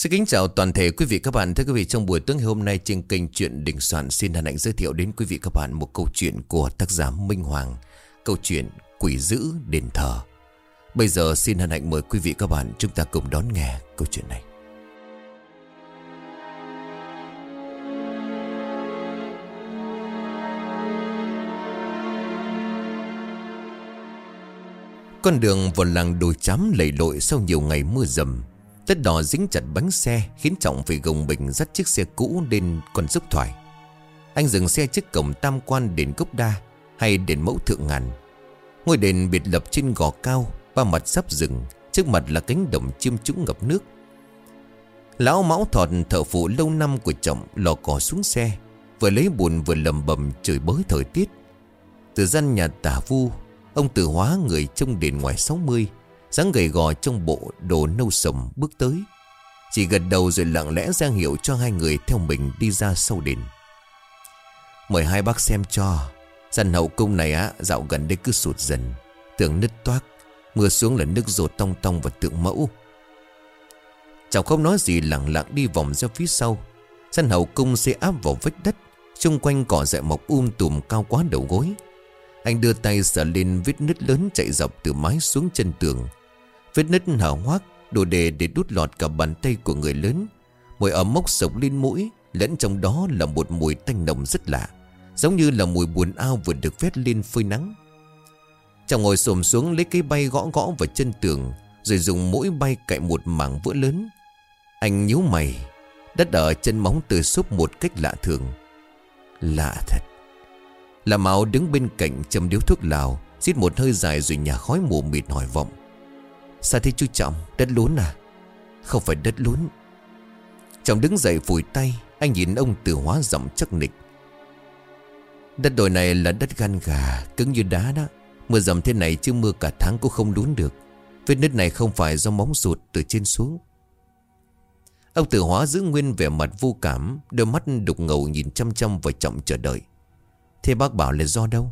Xin kính chào toàn thể quý vị các bạn. Thưa quý vị, trong buổi tối ngày hôm nay trên kênh Chuyện Đình Soạn xin hân hạnh giới thiệu đến quý vị các bạn một câu chuyện của tác giả Minh Hoàng. Câu chuyện Quỷ Dữ Đền Thờ. Bây giờ xin hân hạnh mời quý vị các bạn chúng ta cùng đón nghe câu chuyện này. Con đường vào làng đồi chám lầy lội sau nhiều ngày mưa dầm Tất đỏ dính chặt bánh xe Khiến Trọng phải gồng bình dắt chiếc xe cũ lên con dốc thoải. Anh dừng xe trước cổng tam quan đền Cốc Đa Hay đền Mẫu Thượng Ngàn. Ngôi đền biệt lập trên gò cao, Ba mặt sắp rừng Trước mặt là cánh đồng chiêm trũng ngập nước. Lão Mão Thọt thợ phụ lâu năm của Trọng lò cỏ xuống xe, Vừa lấy bùn vừa lầm bầm trời bới thời tiết. Từ gian nhà tả vu, Ông tử hóa người trong đền ngoài 60 dáng gầy gò trong bộ đồ nâu sầm bước tới. Chỉ gật đầu rồi lặng lẽ ra hiệu cho hai người theo mình đi ra sau đền. Mời hai bác xem cho. Gian hậu cung này á, dạo gần đây cứ sụt dần. Tường nứt toác, Mưa xuống là nước rột tong tong và tượng mẫu. Cháu không nói gì, lặng lặng đi vòng ra phía sau. Sân hậu cung sẽ áp vào vách đất, Xung quanh cỏ dại mọc um tùm cao quá đầu gối. Anh đưa tay sờ lên vết nứt lớn chạy dọc từ mái xuống chân tường. Vết nứt hở hoác, Đồ đề để đút lọt cả bàn tay của người lớn. Mùi ẩm mốc sộc lên mũi, Lẫn trong đó là một mùi tanh nồng rất lạ, Giống như là mùi buồn ao vừa được vét lên phơi nắng. Chàng ngồi xồm xuống lấy cây bay gõ gõ vào chân tường, Rồi dùng mũi bay cạy một mảng vỡ lớn. Anh nhíu mày, Đất ở chân móng từ xúc một cách lạ thường. Lạ thật. Là máu đứng bên cạnh châm điếu thuốc lào, Xít một hơi dài rồi nhà khói mù mịt hỏi vọng. Sao thế chú Trọng? Đất lún à? Không phải đất lún. Trọng đứng dậy vùi tay, Anh nhìn ông từ hóa giọng chắc nịch. Đất đồi này là đất gan gà, Cứng như đá đó. Mưa dầm thế này chứ mưa cả tháng cũng không lún được. Vết nứt này không phải do móng sụt từ trên xuống. Ông tử hóa giữ nguyên vẻ mặt vô cảm, Đôi mắt đục ngầu nhìn chăm chăm vào trọng chờ đợi. Thế bác bảo là do đâu?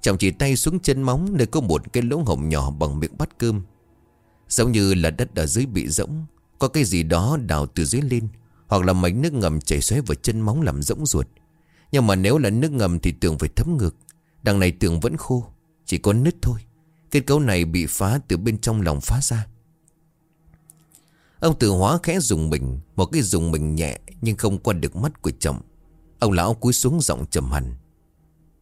Trọng chỉ tay xuống chân móng, Nơi có một cái lỗ hổng nhỏ bằng miệng bát cơm. Giống như là đất ở dưới bị rỗng, Có cái gì đó đào từ dưới lên, Hoặc là mảnh nước ngầm chảy xoáy vào chân móng làm rỗng ruột. Nhưng mà nếu là nước ngầm thì tường phải thấm ngược, Đằng này tường vẫn khô, Chỉ có nứt thôi. Kết cấu này bị phá từ bên trong lòng phá ra. Ông tự hóa khẽ dùng mình, Một cái dùng mình nhẹ Nhưng không qua được mắt của chồng. Ông lão cúi xuống giọng trầm hẳn.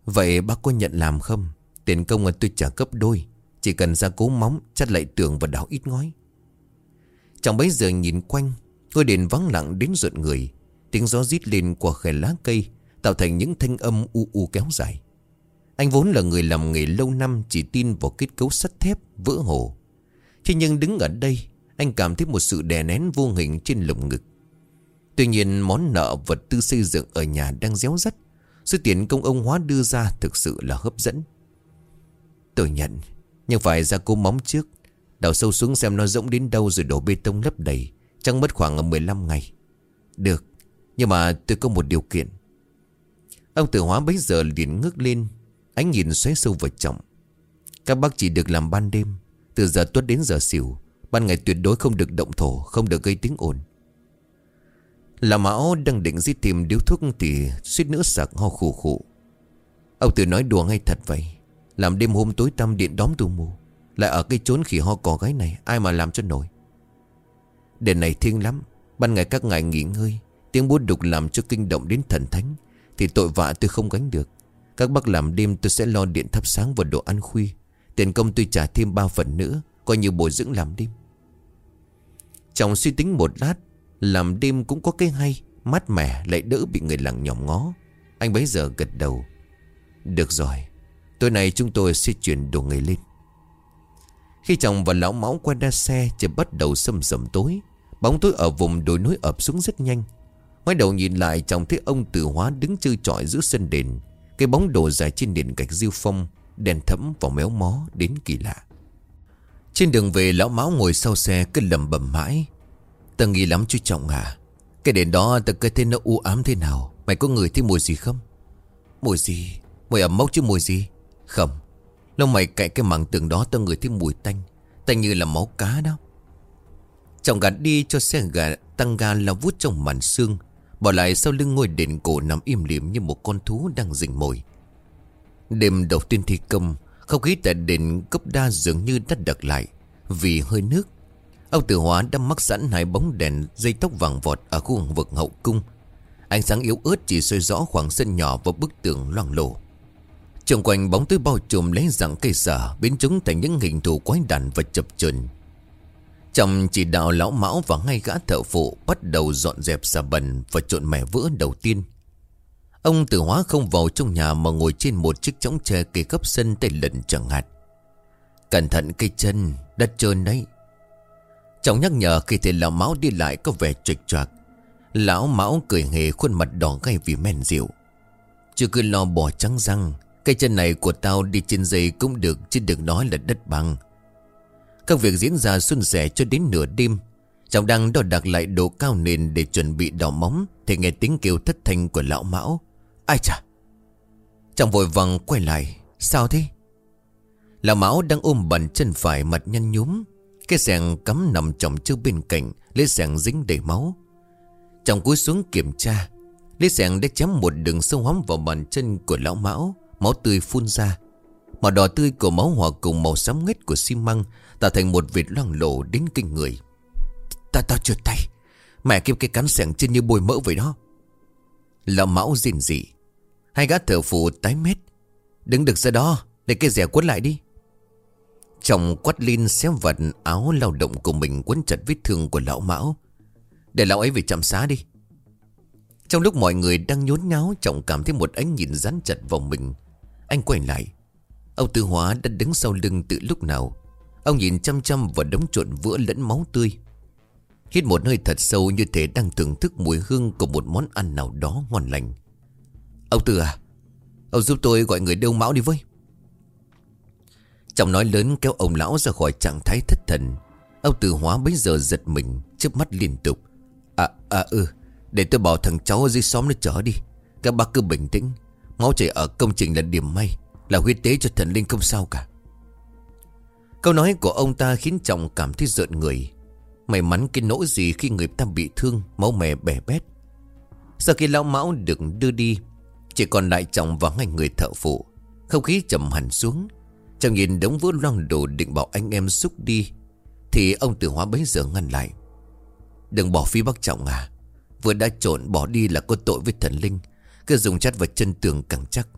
Vậy bác có nhận làm không? Tiền công tôi trả gấp đôi. Chỉ cần ra cố móng, Chắt lại tường và đào ít ngói. Trong bấy giờ nhìn quanh, Ngôi đền vắng lặng đến ruột người. Tiếng gió rít lên qua khe lá cây, Tạo thành những thanh âm u u kéo dài. Anh vốn là người làm nghề lâu năm, Chỉ tin vào kết cấu sắt thép, Vỡ hồ. Thế nhưng đứng ở đây, Anh cảm thấy một sự đè nén vô hình trên lồng ngực. Tuy nhiên, món nợ vật tư xây dựng ở nhà đang réo rắt. Số tiền công ông hóa đưa ra thực sự là hấp dẫn. Tôi nhận. Nhưng phải ra cố móng trước. Đào sâu xuống xem nó rỗng đến đâu rồi đổ bê tông lấp đầy. Chẳng mất khoảng 15 ngày. Được, Nhưng mà tôi có một điều kiện. Ông tử hóa bấy giờ liền ngước lên. Ánh nhìn xoáy sâu vào trọng. Các bác chỉ được làm ban đêm. Từ giờ tuất đến giờ xỉu, Ban ngày tuyệt đối không được động thổ, Không được gây tiếng ồn. Là Mão đang định di tìm điếu thuốc Thì suýt nữa sặc ho khủ khủ Ông tự nói đùa ngay thật vậy. Làm đêm hôm tối tăm điện đóm tu mù. Lại ở cái chốn khỉ ho cò gái này, Ai mà làm cho nổi? Đền này thiêng lắm, Ban ngày các ngài nghỉ ngơi, Tiếng bút đục làm cho kinh động đến thần thánh, Thì tội vạ tôi không gánh được. Các bác làm đêm tôi sẽ lo điện thắp sáng và đồ ăn khuya. Tiền công tôi trả thêm ba phần nữa, Coi như bồi dưỡng làm đêm. Chồng suy tính một lát, làm đêm cũng có cái hay, Mát mẻ lại đỡ bị người làng nhòm ngó. Anh bấy giờ gật đầu. Được rồi. Tối nay chúng tôi sẽ chuyển đồ người lên. Khi chồng và lão máu qua đa xe Chỉ bắt đầu sầm sầm tối. Bóng tối ở vùng đồi núi ập xuống rất nhanh. Ngoái đầu nhìn lại chồng thấy ông tử hóa đứng chơi trọi giữa sân đền. Cái bóng đổ dài trên nền gạch diêu phong, Đèn thẫm vào méo mó đến kỳ lạ. Trên đường về, lão máu ngồi sau xe, cứ lầm bầm mãi. Ta nghĩ lắm chú Trọng à Cái đèn đó ta cứ thấy nó u ám thế nào, Mày có người thấy mùi gì không? Mùi gì? Mùi ẩm mốc chứ mùi gì? Không lông mày cạy cái mảng tường đó tao người thấy mùi tanh. Tanh như là máu cá đó. Trọng gạt đi cho xe gà tăng ga lao vút trong màn xương Bỏ lại sau lưng ngôi đền cổ nằm im lìm như một con thú đang rình mồi. Đêm đầu tiên thi công, Không khí tại đền cấp đa dường như đã đặc lại Vì hơi nước. Ông tử hóa đã mắc sẵn hai bóng đèn Dây tóc vàng vọt ở khu vực hậu cung. Ánh sáng yếu ớt chỉ soi rõ khoảng sân nhỏ Và bức tường loang lổ. Trường quanh bóng tối bao trùm lấy dạng cây sở Biến chúng thành những hình thù quái đản và chập chờn. Trong chỉ đạo lão mão và ngay gã thợ phụ Bắt đầu dọn dẹp xà bần Và trộn mẻ vữa đầu tiên. Ông tử hóa không vào trong nhà Mà ngồi trên một chiếc chõng tre cây cấp sân tay lần chẳng hạt Cẩn thận cây chân, Đất trơn đấy. Trọng nhắc nhở khi thấy lão mão đi lại Có vẻ trịch trạc Lão mão cười hề khuôn mặt đỏ gay vì men rượu. Chưa cứ lo bỏ trắng răng Cây chân này của tao đi trên dây cũng được, Chứ đừng nói là đất bằng. Các việc diễn ra xuân sẻ cho đến nửa đêm. Trọng đang đo đặt lại độ cao nền Để chuẩn bị đỏ móng, Thì nghe tiếng kêu thất thanh của lão mão. Ai chà? Trọng vội vàng quay lại. Sao thế? Lão mão đang ôm bàn chân phải mặt nhăn nhúm. Cái sàng cắm nằm trọng trước bên cạnh, Lấy sàng dính đầy máu. Trọng cúi xuống kiểm tra. Lấy sàng đã chém một đường sâu hóm vào bàn chân của lão mão. Máu tươi phun ra. Màu đỏ tươi của máu hòa cùng màu xám ngết của xi măng Tạo thành một vệt loang lổ đến kinh người. Ta tao trượt tay. Mẹ kêu cái cắn sẻng trên như bồi mỡ vậy đó. Lão mão rình dị Hai gã thợ phù tái mét. Đứng được ra đó, Để cái rẻ quấn lại đi. Chồng quát linh xé vật áo lao động của mình quấn chặt vết thương của lão mão. Để lão ấy về chăm xá đi. Trong lúc mọi người đang nhốn nháo, chồng cảm thấy một ánh nhìn rắn chặt vào mình anh quay lại. Ông Tư Hóa đã đứng sau lưng từ lúc nào. Ông nhìn chăm chăm vào đống trộn vữa lẫn máu tươi. Hít một hơi thật sâu như thể đang thưởng thức mùi hương của một món ăn nào đó ngon lành. Ông Tư à Ông giúp tôi gọi người đeo máu đi với. Chồng nói lớn kéo ông lão ra khỏi trạng thái thất thần. Ông Tư Hóa bấy giờ giật mình, chớp mắt liên tục. À à ừ Để tôi bảo thằng cháu ở dưới xóm nó chở đi. Các bác cứ bình tĩnh. Máu chảy ở công trình là điểm may, Là huyết tế cho thần linh không sao cả. Câu nói của ông ta khiến chồng cảm thấy rợn người. May mắn cái nỗi gì khi người ta bị thương, Máu mè bẻ bét. Sau khi lão mão được đưa đi, Chỉ còn lại chồng và hai người thợ phụ. Không khí trầm hẳn xuống Chồng nhìn đống vỡ loang đồ định bảo anh em xúc đi, Thì ông tử hóa bấy giờ ngăn lại. Đừng bỏ phí bác trọng à Vừa đã trộn bỏ đi là có tội với thần linh cứ dùng chặt vào chân tường càng chắc.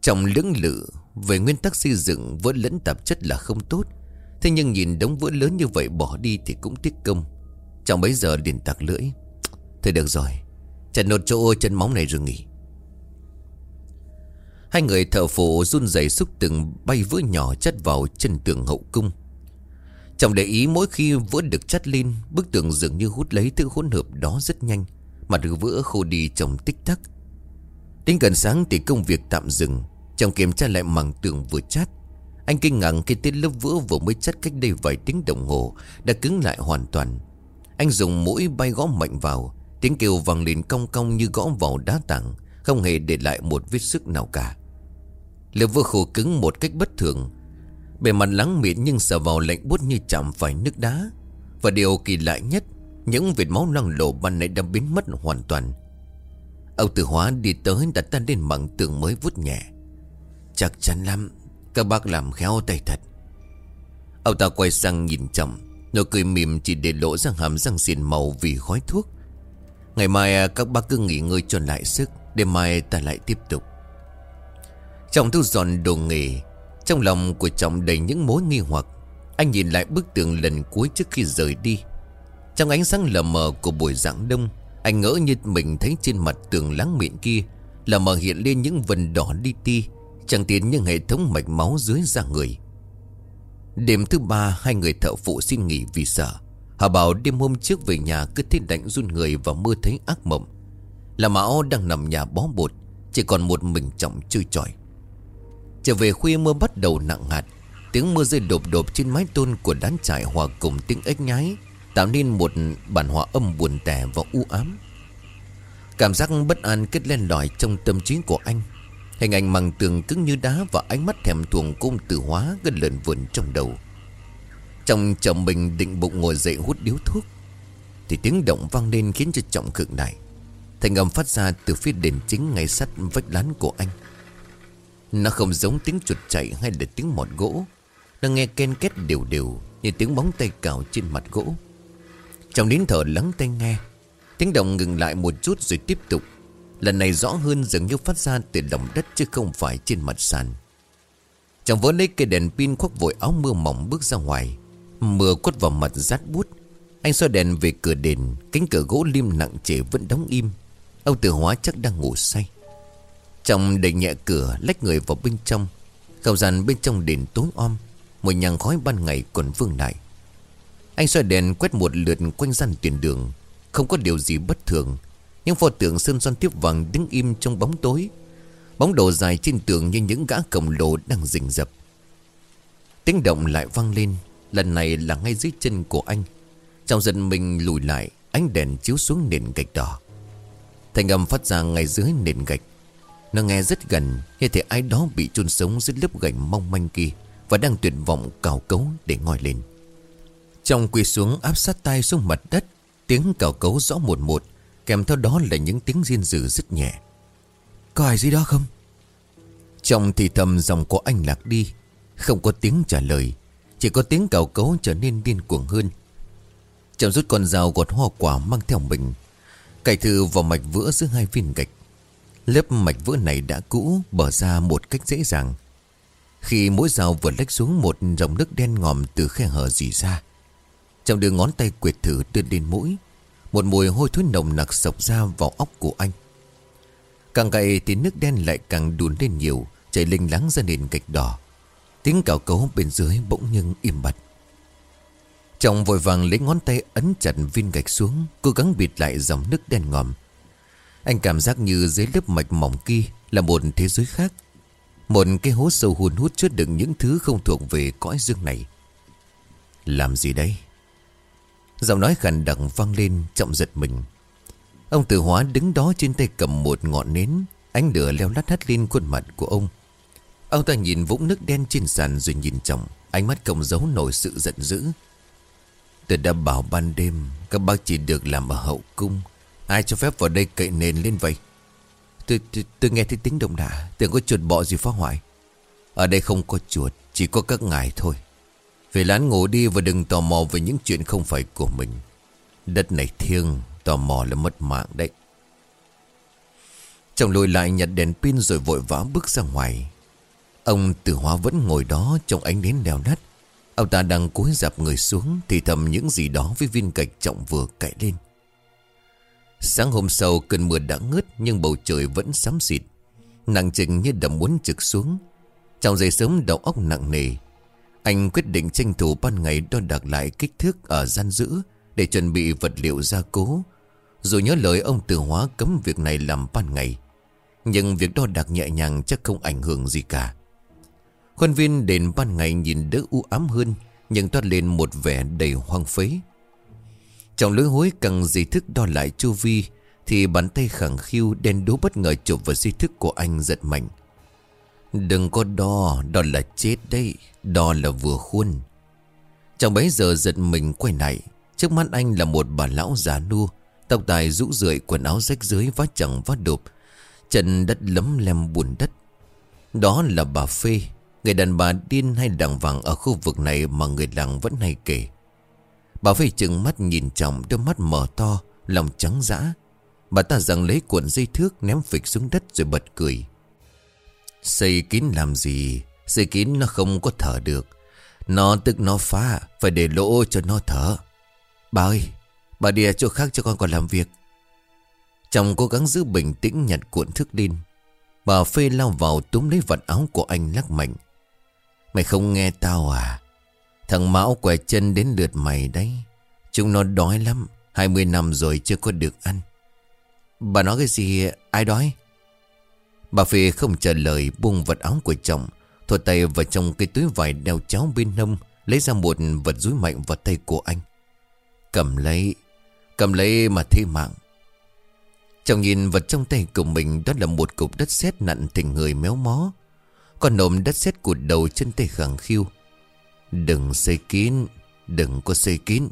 Trong lưỡng lự, Về nguyên tắc xây dựng, vỡ lẫn tạp chất là không tốt. Thế nhưng nhìn đống vỡ lớn như vậy bỏ đi thì cũng tiếc công. Trong bấy giờ liền tạc lưỡi. Thôi được rồi Chặt nốt chỗ, chân móng này rồi nghỉ. Hai người thợ phụ run rẩy xúc từng bay vỡ nhỏ chất vào chân tường hậu cung. Chồng để ý mỗi khi vỡ được chất lên, Bức tường dường như hút lấy thứ hỗn hợp đó rất nhanh. Mặt vữa khô đi trong tích tắc. Đến gần sáng thì công việc tạm dừng. Chồng kiểm tra lại mảng tường vừa chát, Anh kinh ngạc khi tiết lớp vữa vừa mới chắt cách đây vài tiếng đồng hồ, Đã cứng lại hoàn toàn. Anh dùng mũi bay gõ mạnh vào, Tiếng kêu vang lên cong cong như gõ vào đá tảng, Không hề để lại một vết sức nào cả. Lớp vữa khô cứng một cách bất thường. Bề mặt lắng mịn nhưng sờ vào lạnh bút như chạm phải nước đá. Và điều kỳ lạ nhất những vệt máu loang lộ ban nãy đã biến mất hoàn toàn. Ông tử hóa đi tới đặt tay lên mảng tường mới vút nhẹ. Chắc chắn lắm, Các bác làm khéo tay thật. Ông ta quay sang nhìn chậm Nụ cười mỉm chỉ để lộ ra hàm răng xiên màu vì khói thuốc. Ngày mai à, các bác cứ nghỉ ngơi cho lại sức Đêm mai ta lại tiếp tục. Trọng thu dọn đồ nghề. Trong lòng của trọng đầy những mối nghi hoặc, Anh nhìn lại bức tường lần cuối trước khi rời đi trong ánh sáng lờ mờ của buổi dạng đông, Anh ngỡ như mình thấy trên mặt tường láng miệng kia, Lờ mờ hiện lên những vần đỏ đi ti, Chẳng tiến những hệ thống mạch máu dưới da người. Đêm thứ ba, Hai người thợ phụ xin nghỉ vì sợ. Họ bảo đêm hôm trước về nhà Cứ thấy đánh run người và mơ thấy ác mộng. Là Mão đang nằm nhà bó bột, Chỉ còn một mình trọng chơi tròi Trở về khuya mưa bắt đầu nặng hạt, Tiếng mưa rơi đột đột trên mái tôn của đán trại hòa cùng tiếng ếch nhái. Tạo nên một bản hòa âm buồn tẻ và u ám. Cảm giác bất an kết lên lỏi trong tâm trí của anh. Hình ảnh màng tường cứng như đá Và ánh mắt thèm thuồng cung tử hóa gần lợn vườn trong đầu. Trong chồng mình định bụng ngồi dậy hút điếu thuốc, Thì tiếng động vang lên khiến cho Trọng khựng lại Thành âm phát ra từ phía đền chính ngay sát vách lán của anh. Nó không giống tiếng chuột chạy hay là tiếng mọt gỗ. Nó nghe ken két đều đều Như tiếng bóng tay cào trên mặt gỗ. Trong nín thở lắng tay nghe. Tiếng động ngừng lại một chút rồi tiếp tục. Lần này rõ hơn dường như phát ra từ lòng đất chứ không phải trên mặt sàn. Chàng vỡ lấy cây đèn pin khoác vội áo mưa mỏng bước ra ngoài. Mưa quất vào mặt rát bút Anh soi đèn về cửa đền, Cánh cửa gỗ lim nặng trề vẫn đóng im. Ông tử hóa chắc đang ngủ say. Chồng đẩy nhẹ cửa, Lách người vào bên trong. Không gian bên trong đền tối om, Một nhàng khói ban ngày còn vương lại. Anh soi đèn quét một lượt quanh gian tiền đường. Không có điều gì bất thường. Nhưng pho tượng sơn son tiếp vàng đứng im trong bóng tối. Bóng đồ dài trên tường như những gã cổng lồ đang rình rập. Tiếng động lại vang lên. Lần này là ngay dưới chân của anh. Trong giận mình lùi lại, Ánh đèn chiếu xuống nền gạch đỏ. Thành âm phát ra ngay dưới nền gạch. Nó nghe rất gần, Như thể ai đó bị chôn sống dưới lớp gạch mong manh kia Và đang tuyệt vọng cào cấu để ngồi lên. Trong quỳ xuống áp sát tay xuống mặt đất, Tiếng cào cấu rõ một một, Kèm theo đó là những tiếng riêng dữ rất nhẹ. Có ai dưới đó không? Trong thì thầm dòng của anh lạc đi, Không có tiếng trả lời, Chỉ có tiếng cào cấu trở nên điên cuồng hơn. Chồng rút con dao gọt hoa quả mang theo mình, Cải thử vào mạch vữa giữa hai viên gạch. Lớp mạch vữa này đã cũ Bở ra một cách dễ dàng. Khi mỗi dao vừa lách xuống Một dòng nước đen ngòm từ khe hở dì ra Chàng đưa ngón tay quyệt thử đưa lên mũi. Một mùi hôi thối nồng nặc sộc ra vào óc của anh. Càng gậy thì nước đen lại càng đùn lên nhiều, Chảy linh láng ra nền gạch đỏ. Tiếng cào cấu bên dưới bỗng nhưng im bặt. Chồng vội vàng lấy ngón tay ấn chặt viên gạch xuống, Cố gắng bịt lại dòng nước đen ngòm. Anh cảm giác như dưới lớp mạch mỏng kia Là một thế giới khác. Một cái hố sâu hùn hút chứa đựng những thứ không thuộc về cõi dương này. Làm gì đây? Giọng nói khàn đặc vang lên trọng giật mình. Ông tử hóa đứng đó trên tay cầm một ngọn nến Ánh lửa leo lắt hắt lên khuôn mặt của ông. Ông ta nhìn vũng nước đen trên sàn rồi nhìn chồng Ánh mắt không giấu nổi sự giận dữ. Tôi đã bảo ban đêm Các bác chỉ được làm ở hậu cung Ai cho phép vào đây cậy nền lên vậy? Tôi, tôi, tôi nghe thấy tiếng động đả Tưởng có chuột bọ gì phá hoại. Ở đây không có chuột Chỉ có các ngài thôi. Về lán ngủ đi và đừng tò mò về những chuyện không phải của mình. Đất này thiêng, Tò mò là mất mạng đấy. Chồng lùi lại nhặt đèn pin rồi vội vã bước ra ngoài. Ông tử hóa vẫn ngồi đó trong ánh nến đèo nát Ông ta đang cúi dạp người xuống Thì thầm những gì đó với viên gạch trọng vừa cậy lên. Sáng hôm sau, cơn mưa đã ngớt Nhưng bầu trời vẫn xám xịt. Nặng chừng như đầm muốn trực xuống. Trong giây sớm đầu óc nặng nề anh quyết định tranh thủ ban ngày đo đạc lại kích thước ở gian giữ Để chuẩn bị vật liệu gia cố. Rồi nhớ lời ông từ hóa cấm việc này làm ban ngày Nhưng việc đo đạc nhẹ nhàng chắc không ảnh hưởng gì cả. Khuôn viên đền ban ngày nhìn đỡ u ám hơn Nhưng toát lên một vẻ đầy hoang phế. Trong lối hối càng dây thức đo lại chu vi Thì bàn tay khẳng khiu đen đố bất ngờ chụp vào dây thức của anh giật mạnh. Đừng có đo, đo là chết đấy đó là vừa khuôn Trong bấy giờ giật mình quay lại Trước mắt anh là một bà lão già nua Tóc tài rũ rượi quần áo rách dưới vá chẳng vá đụp, Chân đất lấm lem bùn đất Đó là bà Phê Người đàn bà điên hay đằng vàng ở khu vực này mà người làng vẫn hay kể. Bà Phê chừng mắt nhìn chồng đôi mắt mở to, lòng trắng dã. Bà ta rằng lấy cuộn dây thước ném phịch xuống đất rồi bật cười. Xây kín làm gì? Sự kín nó không có thở được. Nó tức nó phá, phải để lỗ cho nó thở. Bà ơi, bà đi ở chỗ khác cho con còn làm việc. Chồng cố gắng giữ bình tĩnh nhặt cuộn thước lên. Bà Phê lao vào túm lấy vật áo của anh lắc mạnh. Mày không nghe tao à Thằng Mão quẻ chân đến lượt mày đấy Chúng nó đói lắm 20 năm rồi chưa có được ăn Bà nói cái gì ai đói Bà Phi không trả lời buông vật áo của chồng Thổi tay vào trong cái túi vải đeo cháo bên hông, Lấy ra một vật rúi mạnh vào tay của anh. Cầm lấy Cầm lấy mà thế mạng. Chồng nhìn vật trong tay của mình, Đó là một cục đất sét nặng thành người méo mó. Con nộm đất sét cụt đầu chân tay khẳng khiu. Đừng xây kín, Đừng có xây kín.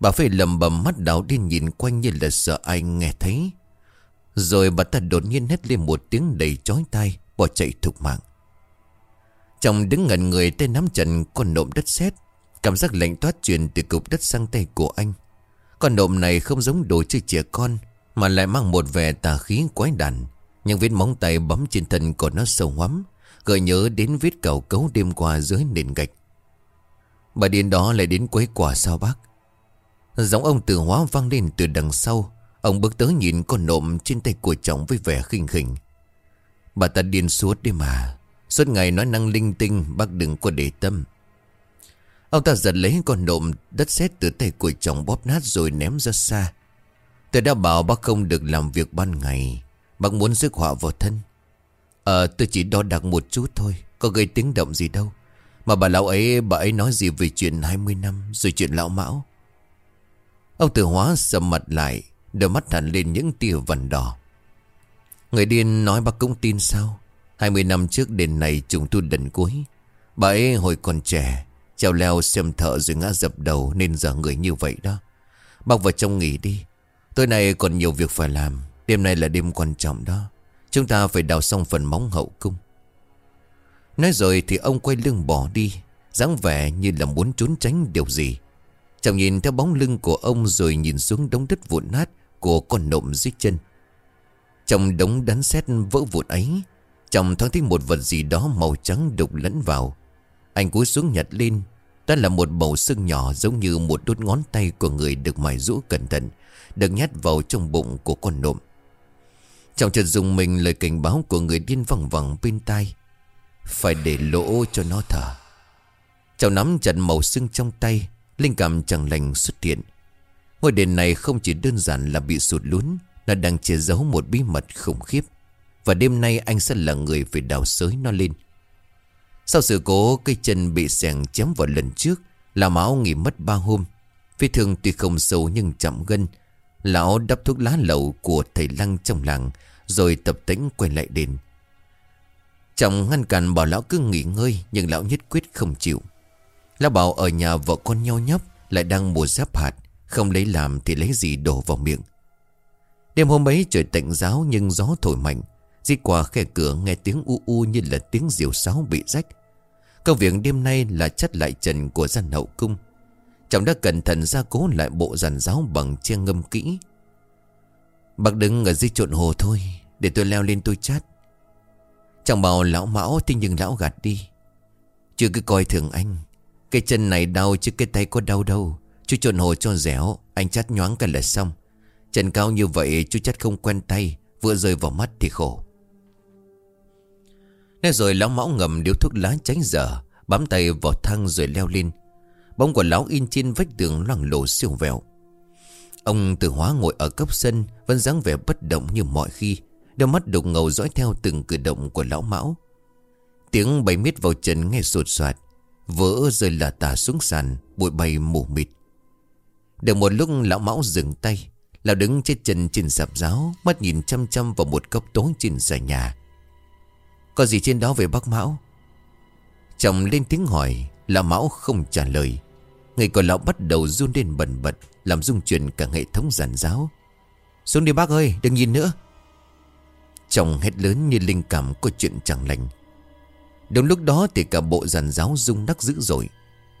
Bà phải lầm bầm mắt đảo đi nhìn quanh như là sợ ai nghe thấy. Rồi bà ta đột nhiên hét lên một tiếng đầy chói tai, Bỏ chạy thục mạng. Chồng đứng ngẩn người tay nắm chặt con nộm đất sét. Cảm giác lạnh toát truyền từ cục đất sang tay của anh. Con nộm này không giống đồ chơi trẻ con, Mà lại mang một vẻ tà khí quái đản. Những vết móng tay bấm trên thân của nó sâu hoắm, Gợi nhớ đến vết cào cấu đêm qua dưới nền gạch. Bà điên đó lại đến quấy quả sao bác? Giọng ông từ hóa vang lên từ đằng sau. Ông bước tới nhìn con nộm trên tay của chồng với vẻ khinh khỉnh. Bà ta điên suốt đi mà. Suốt ngày nói năng linh tinh, Bác đừng có để tâm. Ông ta giật lấy con nộm đất sét từ tay của chồng bóp nát rồi ném ra xa. Tôi đã bảo bác không được làm việc ban ngày. Bác muốn rước họa vào thân. Ờ tôi chỉ đo đạc một chút thôi, Có gây tiếng động gì đâu. Mà bà lão ấy, bà ấy nói gì về chuyện 20 năm, Rồi chuyện lão mão. Ông tử hóa sầm mặt lại, Đôi mắt hẳn lên những tia vằn đỏ. Người điên nói bác cũng tin sao? 20 năm trước đền này chúng tu đần cuối. Bà ấy hồi còn trẻ Trèo leo xem thợ rồi ngã dập đầu Nên giờ người như vậy đó. Bác vào trong nghỉ đi. Tối nay còn nhiều việc phải làm, Đêm nay là đêm quan trọng đó. Chúng ta phải đào xong phần móng hậu cung. Nói rồi thì ông quay lưng bỏ đi, dáng vẻ như là muốn trốn tránh điều gì. Chồng nhìn theo bóng lưng của ông Rồi nhìn xuống đống đất vụn nát Của con nộm dưới chân. Trong đống đắn xét vỡ vụn ấy Chồng thoáng thấy một vật gì đó màu trắng đục lẫn vào. Anh cúi xuống nhặt lên. Đó là một bầu xương nhỏ giống như một đốt ngón tay của người được mài rũ cẩn thận, Được nhét vào trong bụng của con nộm. Trong chợt dùng mình, lời cảnh báo của người điên văng vẳng bên tai. Phải để lỗ cho nó thở. Chồng nắm chặt màu xương trong tay, Linh cảm chẳng lành xuất hiện. Ngôi đền này không chỉ đơn giản là bị sụt lún, Nó đang che giấu một bí mật khủng khiếp. Và đêm nay anh sẽ là người phải đào sới nó lên. Sau sự cố cây chân bị sẻng chém vào lần trước làm máu nghỉ mất ba hôm. Vết thương tuy không sâu nhưng chậm gân Lão đắp thuốc lá lậu của thầy Lăng trong làng, Rồi tập tĩnh quay lại đền. Chồng ngăn cản bảo lão cứ nghỉ ngơi, Nhưng lão nhất quyết không chịu. Lão bảo ở nhà vợ con nhau nhóc Lại đang mùa giáp hạt, Không lấy làm thì lấy gì đổ vào miệng. Đêm hôm ấy trời tạnh giáo Nhưng gió thổi mạnh. Di qua khe cửa nghe tiếng u u như là tiếng diều sáo bị rách. Công việc đêm nay là chất lại trần của gian hậu cung. Chồng đã cẩn thận gia cố lại bộ giàn giáo bằng che ngâm kỹ. Bác đứng ở dưới trộn hồ thôi, Để tôi leo lên tôi chát. Chồng bảo lão mão, Thế nhưng lão gạt đi. Chưa cứ coi thường anh. Cái chân này đau chứ cái tay có đau đâu. Chú trộn hồ cho dẻo, Anh chát nhoáng cả là xong. Chân cao như vậy, chú chát không quen tay, Vừa rơi vào mắt thì khổ. Nói rồi lão mão ngầm điếu thuốc lá tránh dở, Bám tay vào thang rồi leo lên. Bóng của lão in trên vách tường loang lổ siêu vẹo. Ông từ hóa ngồi ở cấp sân, Vẫn dáng vẻ bất động như mọi khi. Đôi mắt đục ngầu dõi theo từng cử động của lão mão. Tiếng bay mít vào chân nghe sột soạt, Vỡ rơi là tả xuống sàn, Bụi bay mù mịt. Được một lúc, lão mão dừng tay. Lão đứng trên chân trên sạp giáo, Mắt nhìn chăm chăm vào một cốc tối trên xà nhà. Có gì trên đó về bác mão? Chồng lên tiếng hỏi, là mão không trả lời. Người còn lão bắt đầu run lên bần bật, Làm rung chuyển cả hệ thống giản giáo. Xuống đi bác ơi, đừng nhìn nữa. Chồng hét lớn như linh cảm có chuyện chẳng lành. Đúng lúc đó thì cả bộ giàn giáo rung đắc dữ rồi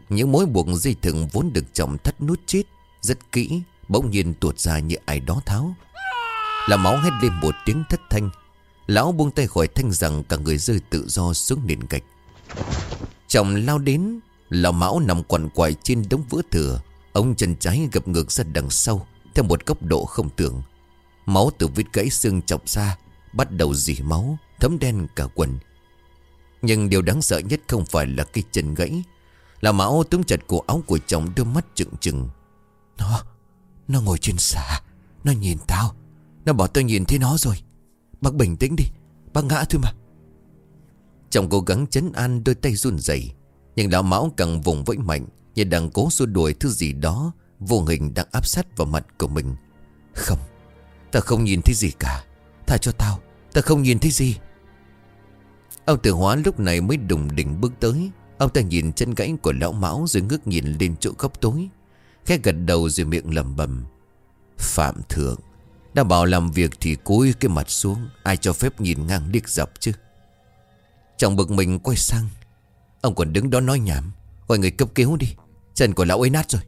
Những mối buộc dây thừng vốn được chồng thắt nút chết, Rất kỹ, Bỗng nhiên tuột ra như ai đó tháo. Là máu hét lên một tiếng thất thanh. Lão buông tay khỏi thanh rằng Cả người rơi tự do xuống nền gạch. Chồng lao đến, Lão mão nằm quằn quại trên đống vữa thừa. Ông chân trái gập ngược ra đằng sau, Theo một góc độ không tưởng. Máu từ vết gãy xương chọc ra, Bắt đầu dỉ máu, Thấm đen cả quần. Nhưng điều đáng sợ nhất không phải là cái chân gãy. Là Mão túm chặt cổ áo của chồng đôi mắt trừng trừng. Nó Nó ngồi trên xà, Nó nhìn tao. Nó bảo tao nhìn thấy nó rồi. Bác bình tĩnh đi, Bác ngã thôi mà. Chồng cố gắng chấn an đôi tay run rẩy, Nhưng lão Mão càng vùng vẫy mạnh Như đang cố xua đuổi thứ gì đó Vô hình đang áp sát vào mặt của mình. Không, Ta không nhìn thấy gì cả. Tha cho tao, Ta không nhìn thấy gì. Ông tử hóa lúc này mới đùng đỉnh bước tới. Ông ta nhìn chân gãy của lão mão Rồi ngước nhìn lên chỗ góc tối. Khẽ gật đầu rồi miệng lầm bầm Phạm thượng đã bảo làm việc thì cúi cái mặt xuống, Ai cho phép nhìn ngang điếc dọc chứ? Chồng bực mình quay sang. Ông còn đứng đó nói nhảm. Gọi người cấp cứu đi, Chân của lão ấy nát rồi.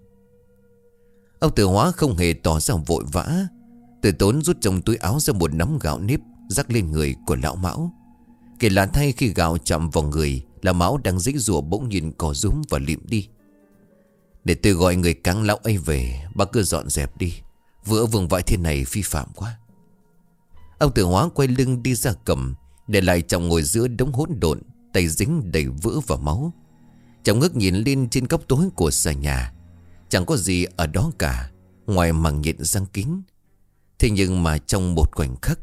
Ông tử hóa không hề tỏ ra vội vã. Từ tốn rút trong túi áo ra một nắm gạo nếp, Rắc lên người của lão mão. Kể là thay khi gạo chạm vào người Là mão đang dĩ rùa bỗng nhìn cò rúm và liệm đi. Để tôi gọi người cắn lão ấy về Bà cứ dọn dẹp đi vừa vùng vãi thiên này phi phạm quá. Ông tử hóa quay lưng đi ra cầm, Để lại chồng ngồi giữa đống hỗn độn, Tay dính đầy vữa và máu. Chồng ngước nhìn lên trên góc tối của xà nhà. Chẳng có gì ở đó cả, Ngoài màng nhện răng kín. Thế nhưng mà trong một khoảnh khắc,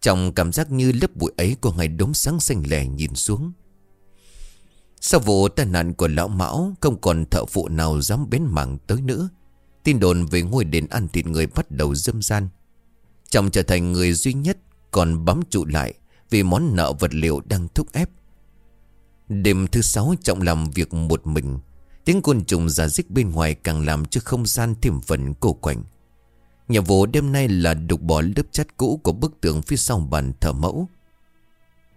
Chồng cảm giác như lớp bụi ấy của ngày đốm sáng xanh lẻ nhìn xuống. Sau vụ tai nạn của lão Mão, Không còn thợ phụ nào dám bén mạng tới nữa. Tin đồn về ngôi đền ăn thịt người bắt đầu dâm gian. Chồng trở thành người duy nhất Còn bám trụ lại Vì món nợ vật liệu đang thúc ép. Đêm thứ sáu trọng làm việc một mình, Tiếng côn trùng giả dích bên ngoài càng làm cho không gian thêm phần cổ quạnh. Nhiệm vụ đêm nay là đục bỏ lớp chất cũ của bức tường phía sau bàn thờ mẫu.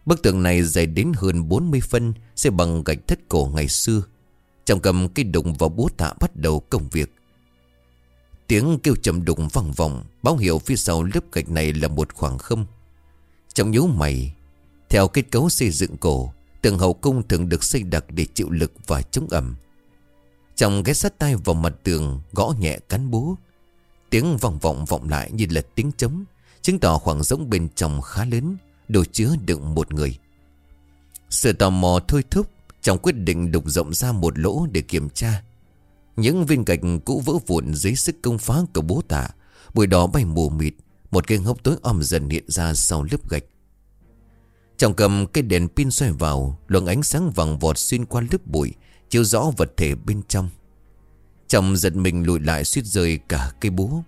Bức tường này dày đến hơn 40 phân Sẽ bằng gạch thất cổ ngày xưa. Chồng cầm cây đụng và búa tạ bắt đầu công việc. Tiếng kêu trầm đụng vang vọng, Báo hiệu phía sau lớp gạch này là một khoảng không. Trong nhú mày, Theo kết cấu xây dựng cổ, Tường hậu cung thường được xây đặc để chịu lực và chống ẩm. Chồng ghé sát tay vào mặt tường, Gõ nhẹ cán búa. Tiếng vòng vọng vọng lại như là tiếng trống Chứng tỏ khoảng rỗng bên trong khá lớn, Đồ chứa đựng một người. Sự tò mò thôi thúc Chồng quyết định đục rộng ra một lỗ để kiểm tra. Những viên gạch cũ vỡ vụn dưới sức công phá của bố tạ. Bụi đỏ bay mù mịt, Một cái hốc tối om dần hiện ra sau lớp gạch. Trọng cầm cây đèn pin xoay vào, Luồng ánh sáng vàng vọt xuyên qua lớp bụi, Chiếu rõ vật thể bên trong. Chồng giật mình lùi lại suýt rơi cả cây búa.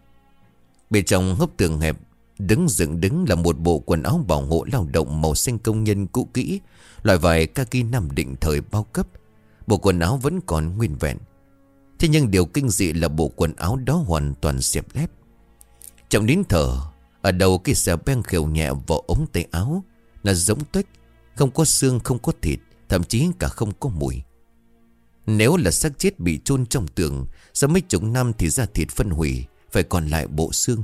Bên trong hốc tường hẹp, Đứng dựng đứng là một bộ quần áo bảo hộ lao động màu xanh công nhân cũ kỹ, Loại vải kaki Nam Định thời bao cấp. Bộ quần áo vẫn còn nguyên vẹn. Thế nhưng điều kinh dị là bộ quần áo đó hoàn toàn xẹp lép trọng nín thở, Ở đầu cái xà beng khều nhẹ vào ống tay áo, Là giống tuếch, Không có xương, không có thịt, Thậm chí cả không có mùi. Nếu là xác chết bị chôn trong tường, Sau mấy chục năm thì da thịt phân hủy, Phải còn lại bộ xương.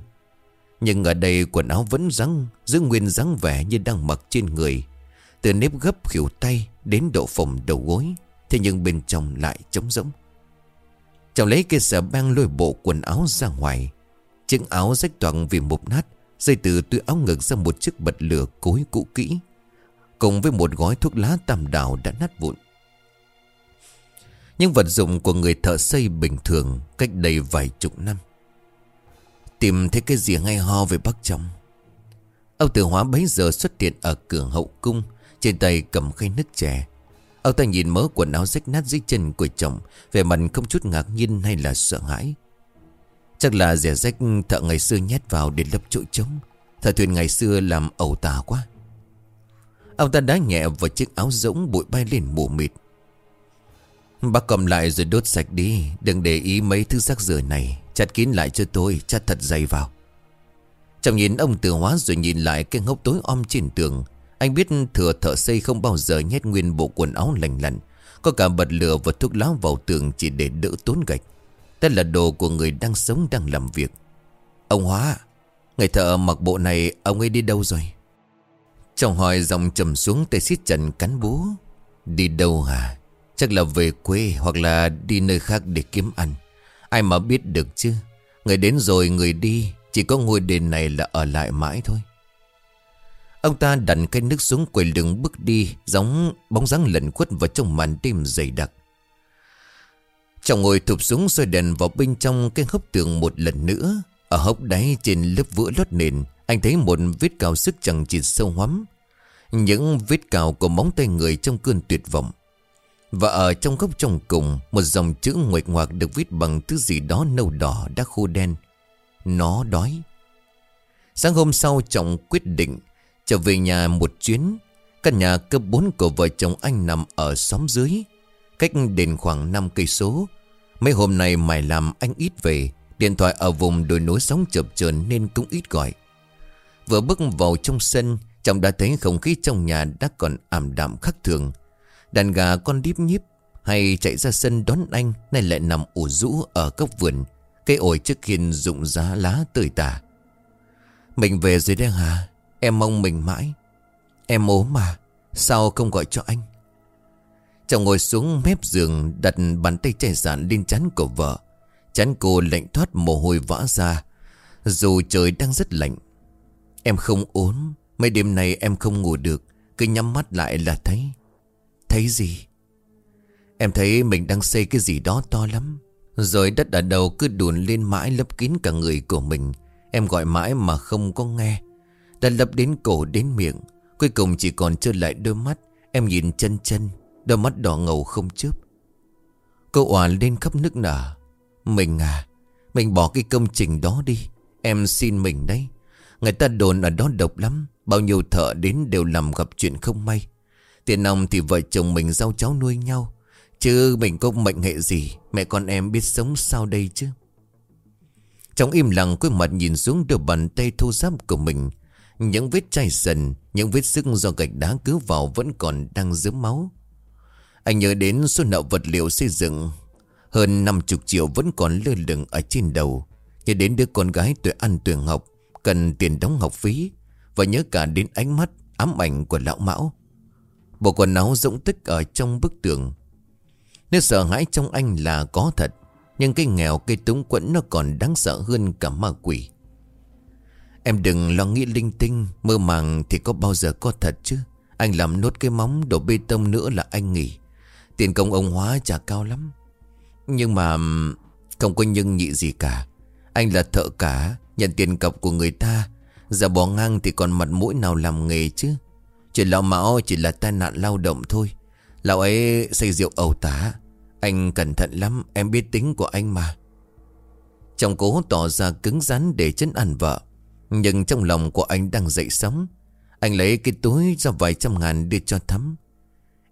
Nhưng ở đây quần áo vẫn răng, Giữ nguyên dáng vẻ như đang mặc trên người. Từ nếp gấp khỉu tay Đến độ phồng đầu gối, Thế nhưng bên trong lại trống rỗng. Cháu lấy cây xà băng lôi bộ quần áo ra ngoài. Chiếc áo rách toàn vì mục nát, Dây từ túi áo ngực ra một chiếc bật lửa cối cũ kỹ. Cùng với một gói thuốc lá tam đào đã nát vụn. Những vật dụng của người thợ xây bình thường Cách đây vài chục năm. Tìm thấy cái gì hay ho về Bắc chồng Âu tử hóa bấy giờ xuất hiện ở cửa hậu cung, Trên tay cầm khay nước chè ông ta nhìn mớ quần áo rách nát dưới chân của chồng Về mặt không chút ngạc nhiên hay là sợ hãi. Chắc là rẻ rách thợ ngày xưa nhét vào để lấp chỗ trống. Thợ thuyền ngày xưa làm ẩu tà quá. Ông ta đá nhẹ vào chiếc áo rỗng bụi bay lên mù mịt. Bác cầm lại rồi đốt sạch đi, Đừng để ý mấy thứ rác rưởi này, Chặt kín lại cho tôi, Chặt thật dày vào. Chồng nhìn ông từ hóa rồi nhìn lại cái ngốc tối om trên tường. Anh biết thừa thợ xây không bao giờ nhét nguyên bộ quần áo lành lặn. Có cả bật lửa và thuốc lá vào tường chỉ để đỡ tốn gạch. Đây là đồ của người đang sống đang làm việc. Ông Hóa, Người thợ mặc bộ này, Ông ấy đi đâu rồi? Chồng hỏi dòng trầm xuống tay xít trần cắn búa. Đi đâu hả? Chắc là về quê hoặc là đi nơi khác để kiếm ăn. Ai mà biết được chứ? Người đến rồi người đi, Chỉ có ngôi đền này là ở lại mãi thôi. Ông ta đặt cái nước xuống quầy lưng bước đi Giống bóng dáng lẩn khuất vào trong màn đêm dày đặc. Chồng ngồi thụp xuống soi đèn vào bên trong cái hốc tường một lần nữa. Ở hốc đáy trên lớp vữa lót nền, Anh thấy một vết cào sức chẳng chịt sâu hoắm. Những vết cào của móng tay người trong cơn tuyệt vọng. Và ở trong góc trong cùng, Một dòng chữ nguệch ngoạc được viết bằng thứ gì đó nâu đỏ đã khô đen. Nó đói Sáng hôm sau chồng quyết định Trở về nhà một chuyến. Căn nhà cấp 4 của vợ chồng anh nằm ở xóm dưới, Cách đền khoảng 5 cây số. Mấy hôm nay mày làm anh ít về, Điện thoại ở vùng đồi núi sóng chập chờn nên cũng ít gọi. Vừa bước vào trong sân, Chồng đã thấy không khí trong nhà đã còn ảm đạm khắc thường. Đàn gà con điếp nhíp Hay chạy ra sân đón anh, Nay lại nằm ủ rũ ở góc vườn. Cây ổi trước hiên rụng giá lá tươi tả. Mình về rồi đây hả? Em mong mình mãi. Em ốm mà, Sao không gọi cho anh? Chồng ngồi xuống mép giường, Đặt bàn tay chảy dạn lên chán của vợ. Chán cô lạnh thoát mồ hôi vã ra. Dù trời đang rất lạnh, Em không ốm. Mấy đêm nay em không ngủ được, Cứ nhắm mắt lại là thấy. Thấy gì? Em thấy mình đang xây cái gì đó to lắm. Rồi đất ở đầu cứ đùn lên mãi lấp kín cả người của mình. Em gọi mãi mà không có nghe. Đã lấp đến cổ đến miệng. Cuối cùng chỉ còn trơ lại đôi mắt. Em nhìn chân chân, Đôi mắt đỏ ngầu không chớp. Cô òa lên khắp nước nở. Mình à Mình bỏ cái công trình đó đi. Em xin mình đấy. Người ta đồn ở đó độc lắm. Bao nhiêu thợ đến đều làm gặp chuyện không may. Tiền ông thì vợ chồng mình giao cháu nuôi nhau. Chứ mình có mệnh hệ gì? Mẹ con em biết sống sao đây chứ? Trong im lặng quay mặt nhìn xuống đôi bàn tay thô giáp của mình. Những vết chai sần, Những vết sức do gạch đá cứu vào Vẫn còn đang dớm máu. Anh nhớ đến số nợ vật liệu xây dựng. Hơn 50 triệu vẫn còn lơ lửng ở trên đầu. Nhớ đến đứa con gái tuổi ăn tuổi học Cần tiền đóng học phí. Và nhớ cả đến ánh mắt ám ảnh của lão mão. Bộ quần áo rỗng tích ở trong bức tường. Nếu sợ hãi trong anh là có thật Nhưng cái nghèo cây túng quẫn nó còn đáng sợ hơn cả ma quỷ. Em đừng lo nghĩ linh tinh, Mơ màng thì có bao giờ có thật chứ? Anh làm nốt cái móng đổ bê tông nữa là anh nghỉ. Tiền công ông hóa trả cao lắm. Nhưng mà Không có nhân nhị gì cả. Anh là thợ cả, Nhận tiền cọc của người ta. Giờ bỏ ngang thì còn mặt mũi nào làm nghề chứ? Chuyện lão mão chỉ là tai nạn lao động thôi. Lão ấy say rượu ẩu tả. Anh cẩn thận lắm, Em biết tính của anh mà. Chồng cố tỏ ra cứng rắn để chấn ăn vợ nhưng trong lòng của anh đang dậy sóng. Anh lấy cái túi ra vài trăm ngàn đưa cho thắm.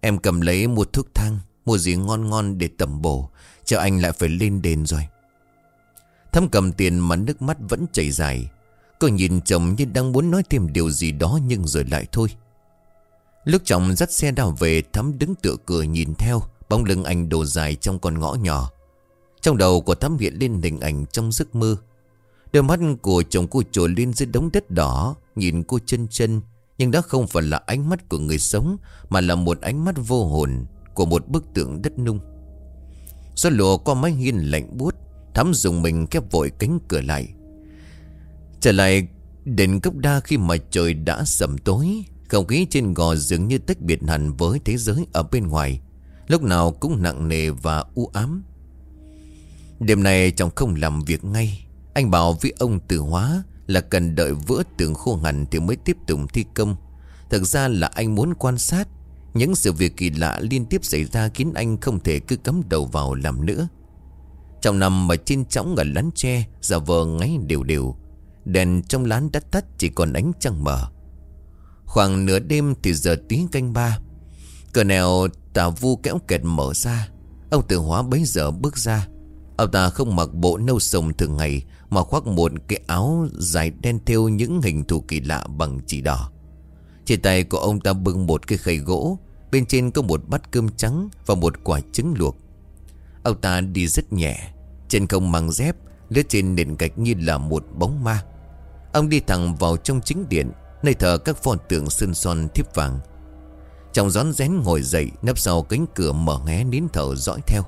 Em cầm lấy một thuốc thang, Mua gì ngon ngon để tẩm bổ Cho anh lại phải lên đền rồi. Thắm cầm tiền mà nước mắt vẫn chảy dài. Cô nhìn chồng như đang muốn nói thêm điều gì đó Nhưng rồi lại thôi. Lúc chồng dắt xe đào về, Thắm đứng tựa cửa nhìn theo, Bóng lưng anh đổ dài trong con ngõ nhỏ. Trong đầu của Thắm hiện lên hình ảnh trong giấc mơ. Đôi mắt của chồng cô trồi lên dưới đống đất đỏ, Nhìn cô chân chân. Nhưng đó không phải là ánh mắt của người sống, Mà là một ánh mắt vô hồn Của một bức tượng đất nung. Gió lùa qua mái hiên lạnh buốt, Thắm dùng mình khép vội cánh cửa lại. Trở lại đền cốc đa khi mà trời đã sầm tối, Không khí trên gò dường như tách biệt hẳn với thế giới ở bên ngoài. Lúc nào cũng nặng nề và u ám. Đêm nay chồng không làm việc ngay. Anh bảo với ông tử hóa là cần đợi vữa tường khô hẳn thì mới tiếp tục thi công. Thực ra là anh muốn quan sát. Những sự việc kỳ lạ liên tiếp xảy ra khiến anh không thể cứ cắm đầu vào làm nữa. Trong nằm mà trên trống ở lán tre, Giả vờ ngáy đều đều. Đèn trong lán đã tắt, chỉ còn ánh trăng mở Khoảng nửa đêm thì giờ tiếng canh ba Cờ nèo tà vu kéo kẹt mở ra. Ông tử hóa bấy giờ bước ra. Ông ta không mặc bộ nâu sồng thường ngày, Mà khoác một cái áo dài đen theo những hình thù kỳ lạ bằng chỉ đỏ. Trên tay của ông ta bưng một cái khay gỗ, Bên trên có một bát cơm trắng Và một quả trứng luộc. Ông ta đi rất nhẹ, Chân không mang dép, Lướt trên nền gạch như là một bóng ma. Ông đi thẳng vào trong chính điện, Nơi thờ các pho tượng sơn son thiếp vàng. Chồng rón rén ngồi dậy, Nấp sau cánh cửa mở hé nín thở dõi theo.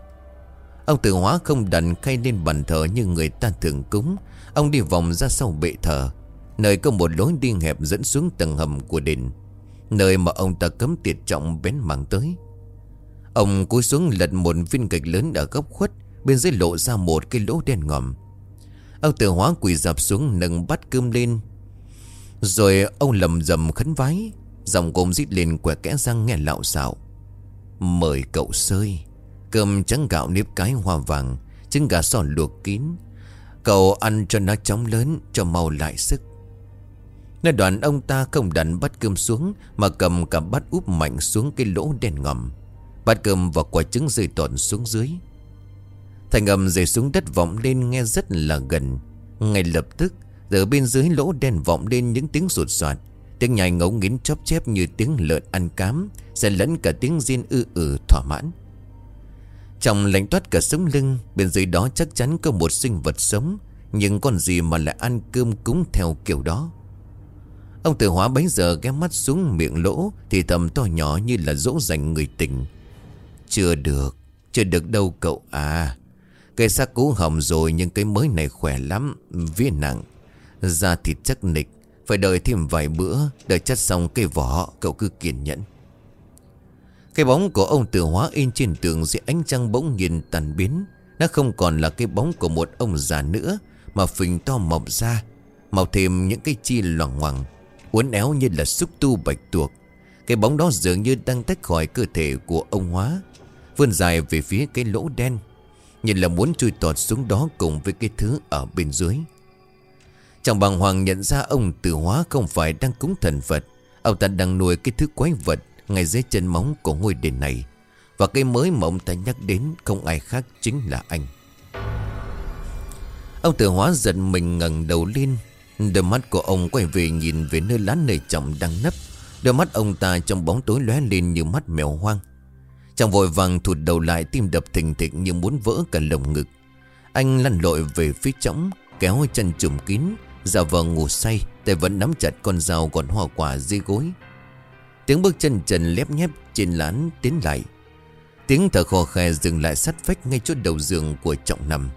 Ông tự hóa không đặt khay lên bàn thờ Như người ta thường cúng. Ông đi vòng ra sau bệ thờ, Nơi có một lối đi hẹp dẫn xuống tầng hầm của đền, Nơi mà ông ta cấm tiệt trọng bén mảng tới. Ông cúi xuống lật một viên gạch lớn ở góc khuất, Bên dưới lộ ra một cái lỗ đen ngòm. Ông tự hóa quỳ dạp xuống nâng bát cơm lên. Rồi ông lầm rầm khấn vái Dòng cơm rít lên quẻ kẽ răng nghe lạo xạo. Mời cậu sơi. Cơm trắng gạo nếp cái hoa vàng, Trứng gà sò luộc kín. Cậu ăn cho nó chóng lớn, Cho mau lại sức. Nói đoạn ông ta không đặt bắt cơm xuống, Mà cầm cả bát úp mạnh xuống cái lỗ đen ngầm Bát cơm và quả trứng rơi toàn xuống dưới. Thành âm rơi xuống đất vọng lên nghe rất là gần. Ngay lập tức Từ bên dưới lỗ đen vọng lên những tiếng rụt soạt. Tiếng nhai ngấu nghiến chóp chép như tiếng lợn ăn cám Sẽ lẫn cả tiếng riêng ư ử thỏa mãn. Trong lạnh toát cả sống lưng, Bên dưới đó chắc chắn có một sinh vật sống, Nhưng con gì mà lại ăn cơm cúng theo kiểu đó? Ông tử hóa bấy giờ ghé mắt xuống miệng lỗ, Thì thầm to nhỏ như là dỗ dành người tình. Chưa được Chưa được đâu cậu à. Cây xác cũ hỏng rồi Nhưng cái mới này khỏe lắm Vía nặng. Da thịt chắc nịch, Phải đợi thêm vài bữa, Đợi chất xong cây vỏ, Cậu cứ kiên nhẫn. Cái bóng của ông tử hóa in trên tường Dưới ánh trăng bỗng nhìn tàn biến. Nó không còn là cái bóng của một ông già nữa, Mà phình to mọc ra, Màu thêm những cái chi loằng ngoằng, Uốn éo như là xúc tu bạch tuộc. Cái bóng đó dường như đang tách khỏi cơ thể của ông hóa, Vươn dài về phía cái lỗ đen, Như là muốn chui tọt xuống đó cùng với cái thứ ở bên dưới. Chàng bàng hoàng nhận ra ông tử hóa không phải đang cúng thần vật Ông ta đang nuôi cái thứ quái vật ngay dưới chân móng của ngôi đền này. Và cái mới mà ông ta nhắc đến Không ai khác chính là anh. Ông tử hóa giận mình ngẩng đầu lên. Đôi mắt của ông quay về nhìn về nơi lá nề trọng đang nấp. Đôi mắt ông ta trong bóng tối lóe lên như mắt mèo hoang. Chàng vội vàng thụt đầu lại tim đập thình thịch như muốn vỡ cả lồng ngực. Anh lăn lội về phía trống, Kéo chân trùm kín. Giả vờ ngủ say, Tay vẫn nắm chặt con dao còn hoa quả dưới gối. Tiếng bước chân trần lép nhép trên lán tiến lại. Tiếng thở khò khè dừng lại sát vách ngay chỗ đầu giường của trọng nằm.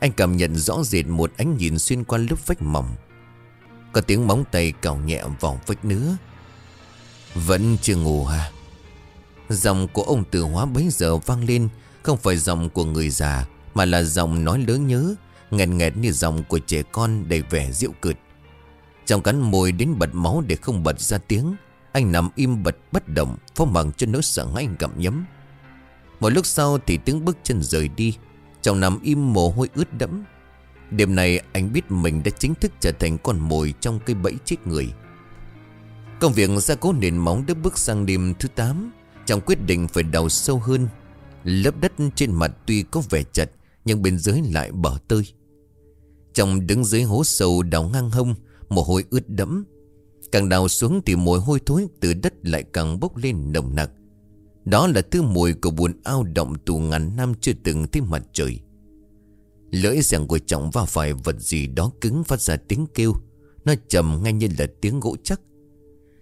Anh cảm nhận rõ rệt một ánh nhìn xuyên qua lớp vách mỏng. Có tiếng móng tay cào nhẹ vào vách nữa Vẫn chưa ngủ hả? Giọng của ông tử hóa bấy giờ vang lên, Không phải giọng của người già, Mà là giọng nói lớn nhớ Nghẹt nghẹt như giọng của trẻ con đầy vẻ diệu cợt. Trong cắn môi đến bật máu để không bật ra tiếng anh nằm im bật bất động phong bằng cho nỗi sợ hãi gặm nhấm. Một lúc sau thì tiếng bước chân rời đi chồng nằm im mồ hôi ướt đẫm. Đêm nay anh biết mình đã chính thức trở thành con mồi trong cây bẫy chết người. Công việc gia cố nền móng đã bước sang đêm thứ 8 chồng quyết định phải đào sâu hơn. Lớp đất trên mặt tuy có vẻ chặt Nhưng bên dưới lại bở tơi. Chồng đứng dưới hố sâu đào ngang hông, Mồ hôi ướt đẫm. Càng đào xuống thì mùi hôi thối từ đất lại càng bốc lên nồng nặc. Đó là thứ mùi của buồn ao động tù ngàn năm chưa từng thấy mặt trời. Lưỡi rèn của trọng va phải vật gì đó cứng phát ra tiếng kêu. Nó trầm ngay như là tiếng gỗ chắc.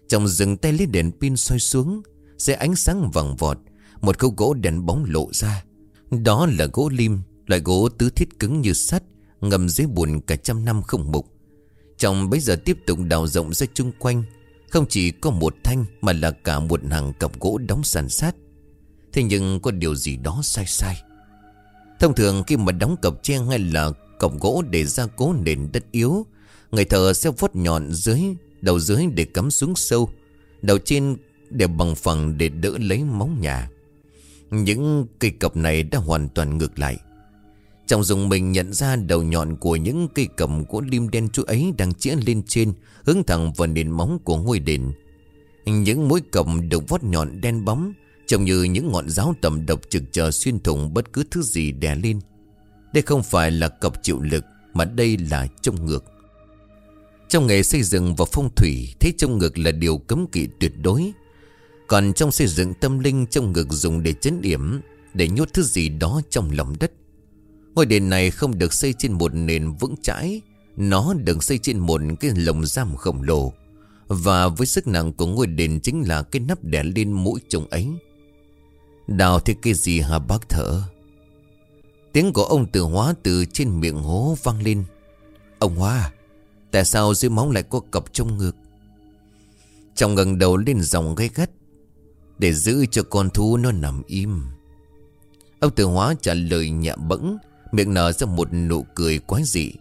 Trọng dừng tay lấy đèn pin soi xuống Sẽ ánh sáng vàng vọt, Một khâu gỗ đèn bóng lộ ra. Đó là gỗ lim, Loại gỗ tứ thiết cứng như sắt, Ngầm dưới bùn cả trăm năm không mục trong bây giờ tiếp tục đào rộng ra chung quanh. Không chỉ có một thanh Mà là cả một hàng cọc gỗ đóng sàn sát. Thế nhưng có điều gì đó sai sai. Thông thường khi mà đóng cọc tre hay là cọc gỗ để gia cố nền đất yếu, Người thợ sẽ vót nhọn dưới, Đầu dưới để cắm xuống sâu, Đầu trên để bằng phẳng để đỡ lấy móng nhà. Những cây cọc này đã hoàn toàn ngược lại chồng dùng mình nhận ra đầu nhọn của những cây cầm gỗ lim đen chú ấy đang chĩa lên trên, Hướng thẳng vào nền móng của ngôi đền. Những mũi cầm được vót nhọn đen bóng, Trông như những ngọn giáo tầm độc trực chờ xuyên thủng bất cứ thứ gì đè lên. Đây không phải là cọc chịu lực, Mà đây là trông ngược. Trong nghề xây dựng và phong thủy, Thế trông ngược là điều cấm kỵ tuyệt đối. Còn trong xây dựng tâm linh, Trông ngược dùng để chấn điểm Để nhốt thứ gì đó trong lòng đất. Ngôi đền này không được xây trên một nền vững chãi. Nó được xây trên một cái lồng giam khổng lồ. Và với sức nặng của ngôi đền chính là cái nắp đè lên mũi trông ấy. Đào thì cái gì hả bác thở? Tiếng của ông tử hóa từ trên miệng hố vang lên. Ông Hóa, Tại sao dưới móng lại có cặp trong ngực? Trong ngẩng đầu lên dòng gây gắt Để giữ cho con thú nó nằm im. Ông tử hóa trả lời nhẹ bẫng Miệng nở ra một nụ cười quái dị.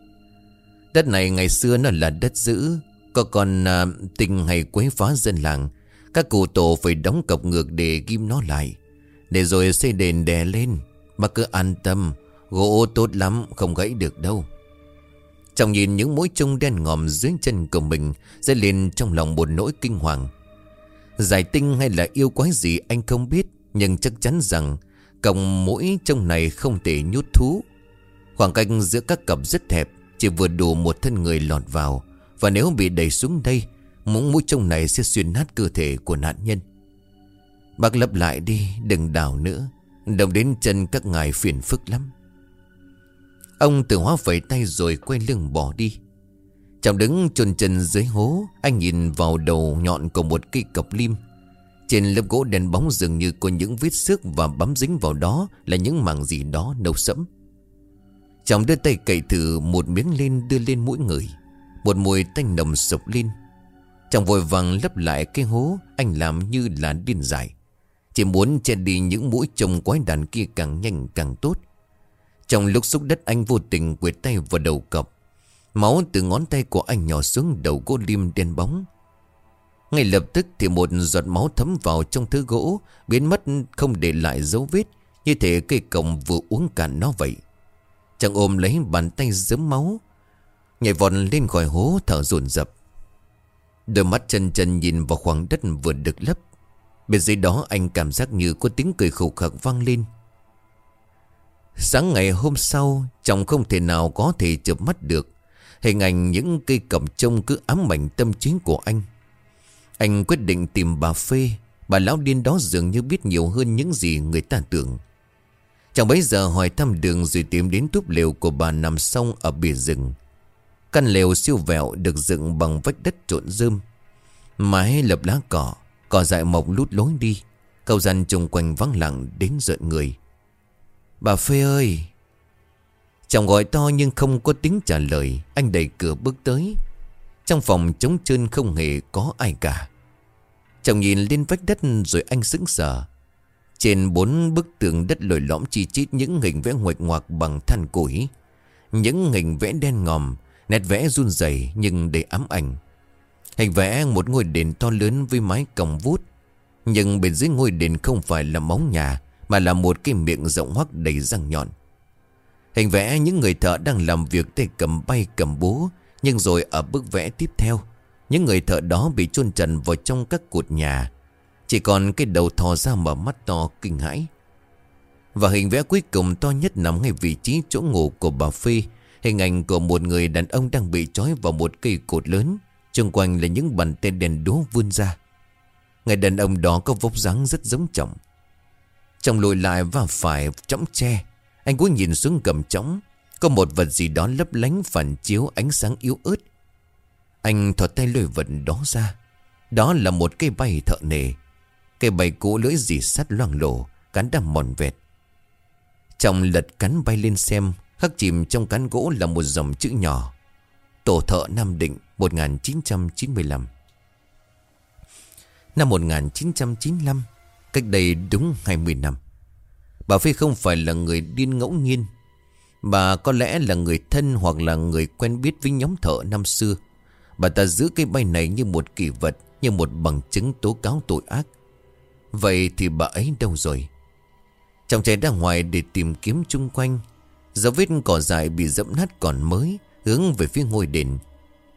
Đất này ngày xưa nó là đất giữ Có còn à, tình hay quấy phá dân làng Các cụ tổ phải đóng cọc ngược để ghim nó lại. Để rồi xây đền đè lên Mà cứ an tâm Gỗ tốt lắm không gãy được đâu. Trong nhìn những mũi trông đen ngòm dưới chân của mình Dây lên trong lòng một nỗi kinh hoàng. Giải tinh hay là yêu quái gì anh không biết Nhưng chắc chắn rằng Cổng mũi trong này không thể nhút thú. Khoảng cách giữa các cặp rất hẹp, Chỉ vừa đủ một thân người lọt vào. Và nếu bị đẩy xuống đây Mũng mũi trong này sẽ xuyên nát cơ thể của nạn nhân. Bác lấp lại đi, Đừng đào nữa. Đồng đến chân các ngài phiền phức lắm. Ông tự hóa vẫy tay rồi quay lưng bỏ đi. Chàng đứng chôn chân dưới hố, Anh nhìn vào đầu nhọn của một cây cọc lim. Trên lớp gỗ đèn bóng dường như có những vết xước Và bám dính vào đó là những mảng gì đó nâu sẫm chồng đưa tay cậy thử, một miếng lên đưa lên mũi người. Một mùi tanh nồng sộc lên. Chồng vội vàng lấp lại cái hố, Anh làm như là điên dại. Chỉ muốn che đi những mũi chồng quái đàn kia càng nhanh càng tốt. Trong lúc xúc đất, anh vô tình quệt tay vào đầu cọc Máu từ ngón tay của anh nhỏ xuống đầu gỗ lim đen bóng. Ngay lập tức thì một giọt máu thấm vào trong thứ gỗ, Biến mất không để lại dấu vết. Như thể cây cổng vừa uống cạn nó vậy. Chàng ôm lấy bàn tay dớm máu, Nhảy vọt lên khỏi hố thở dồn dập. Đôi mắt chân chân nhìn vào khoảng đất vừa được lấp. Bên dưới đó anh cảm giác như có tiếng cười khẩu khạc vang lên. Sáng ngày hôm sau Chồng không thể nào có thể chụp mắt được. Hình ảnh những cây cẩm trông cứ ám ảnh tâm trí của anh. Anh quyết định tìm bà Phê. Bà lão điên đó dường như biết nhiều hơn những gì người ta tưởng. Chàng bấy giờ hỏi thăm đường rồi tìm đến túp lều của bà nằm sông ở bìa rừng. Căn lều siêu vẹo được dựng bằng vách đất trộn rơm. Mái lập lá cỏ Cỏ dại mọc lút lối đi. Cầu gian chung quanh vắng lặng đến rợn người. Bà Phê ơi! Chồng gọi to nhưng không có tiếng trả lời. Anh đẩy cửa bước tới. Trong phòng trống trơn không hề có ai cả. Chồng nhìn lên vách đất rồi anh sững sờ. Trên bốn bức tường đất lồi lõm chi chít những hình vẽ nguệch ngoạc bằng than củi. Những hình vẽ đen ngòm, Nét vẽ run rẩy nhưng đầy ám ảnh. Hình vẽ một ngôi đền to lớn với mái còng vút Nhưng bên dưới ngôi đền không phải là móng nhà, Mà là một cái miệng rộng hoắc đầy răng nhọn. Hình vẽ những người thợ đang làm việc tay cầm bay cầm búa, Nhưng rồi ở bức vẽ tiếp theo, Những người thợ đó bị chôn trần vào trong các cột nhà. Chỉ còn cái đầu thò ra mở mắt to kinh hãi. Và hình vẽ cuối cùng to nhất nằm ngay vị trí chỗ ngủ của bà Phi. Hình ảnh của một người đàn ông đang bị trói vào một cây cột lớn. Xung quanh là những bàn tay đèn đố vươn ra. Người đàn ông đó có vóc dáng rất giống chồng. Chồng lùi lại và phải chõng tre anh cúi nhìn xuống cầm trống Có một vật gì đó lấp lánh phản chiếu ánh sáng yếu ớt. Anh thọt tay lôi vật đó ra. Đó là một cây bay thợ nề. Cây bay cũ lưỡi dì sắt loang lổ, Cán đầm mòn vẹt. Trong lật cắn bay lên xem Khắc chìm trong cán gỗ là một dòng chữ nhỏ. Tổ thợ Nam Định 1995 Năm 1995 Cách đây đúng 20 năm, Bà Phi không phải là người điên ngẫu nhiên. Bà có lẽ là người thân hoặc là người quen biết với nhóm thợ năm xưa. Bà ta giữ cây bay này như một kỷ vật, Như một bằng chứng tố cáo tội ác. Vậy thì bà ấy đâu rồi? Chồng trai ra ngoài để tìm kiếm chung quanh. Dấu vết cỏ dại bị dẫm nát còn mới, Hướng về phía ngôi đền.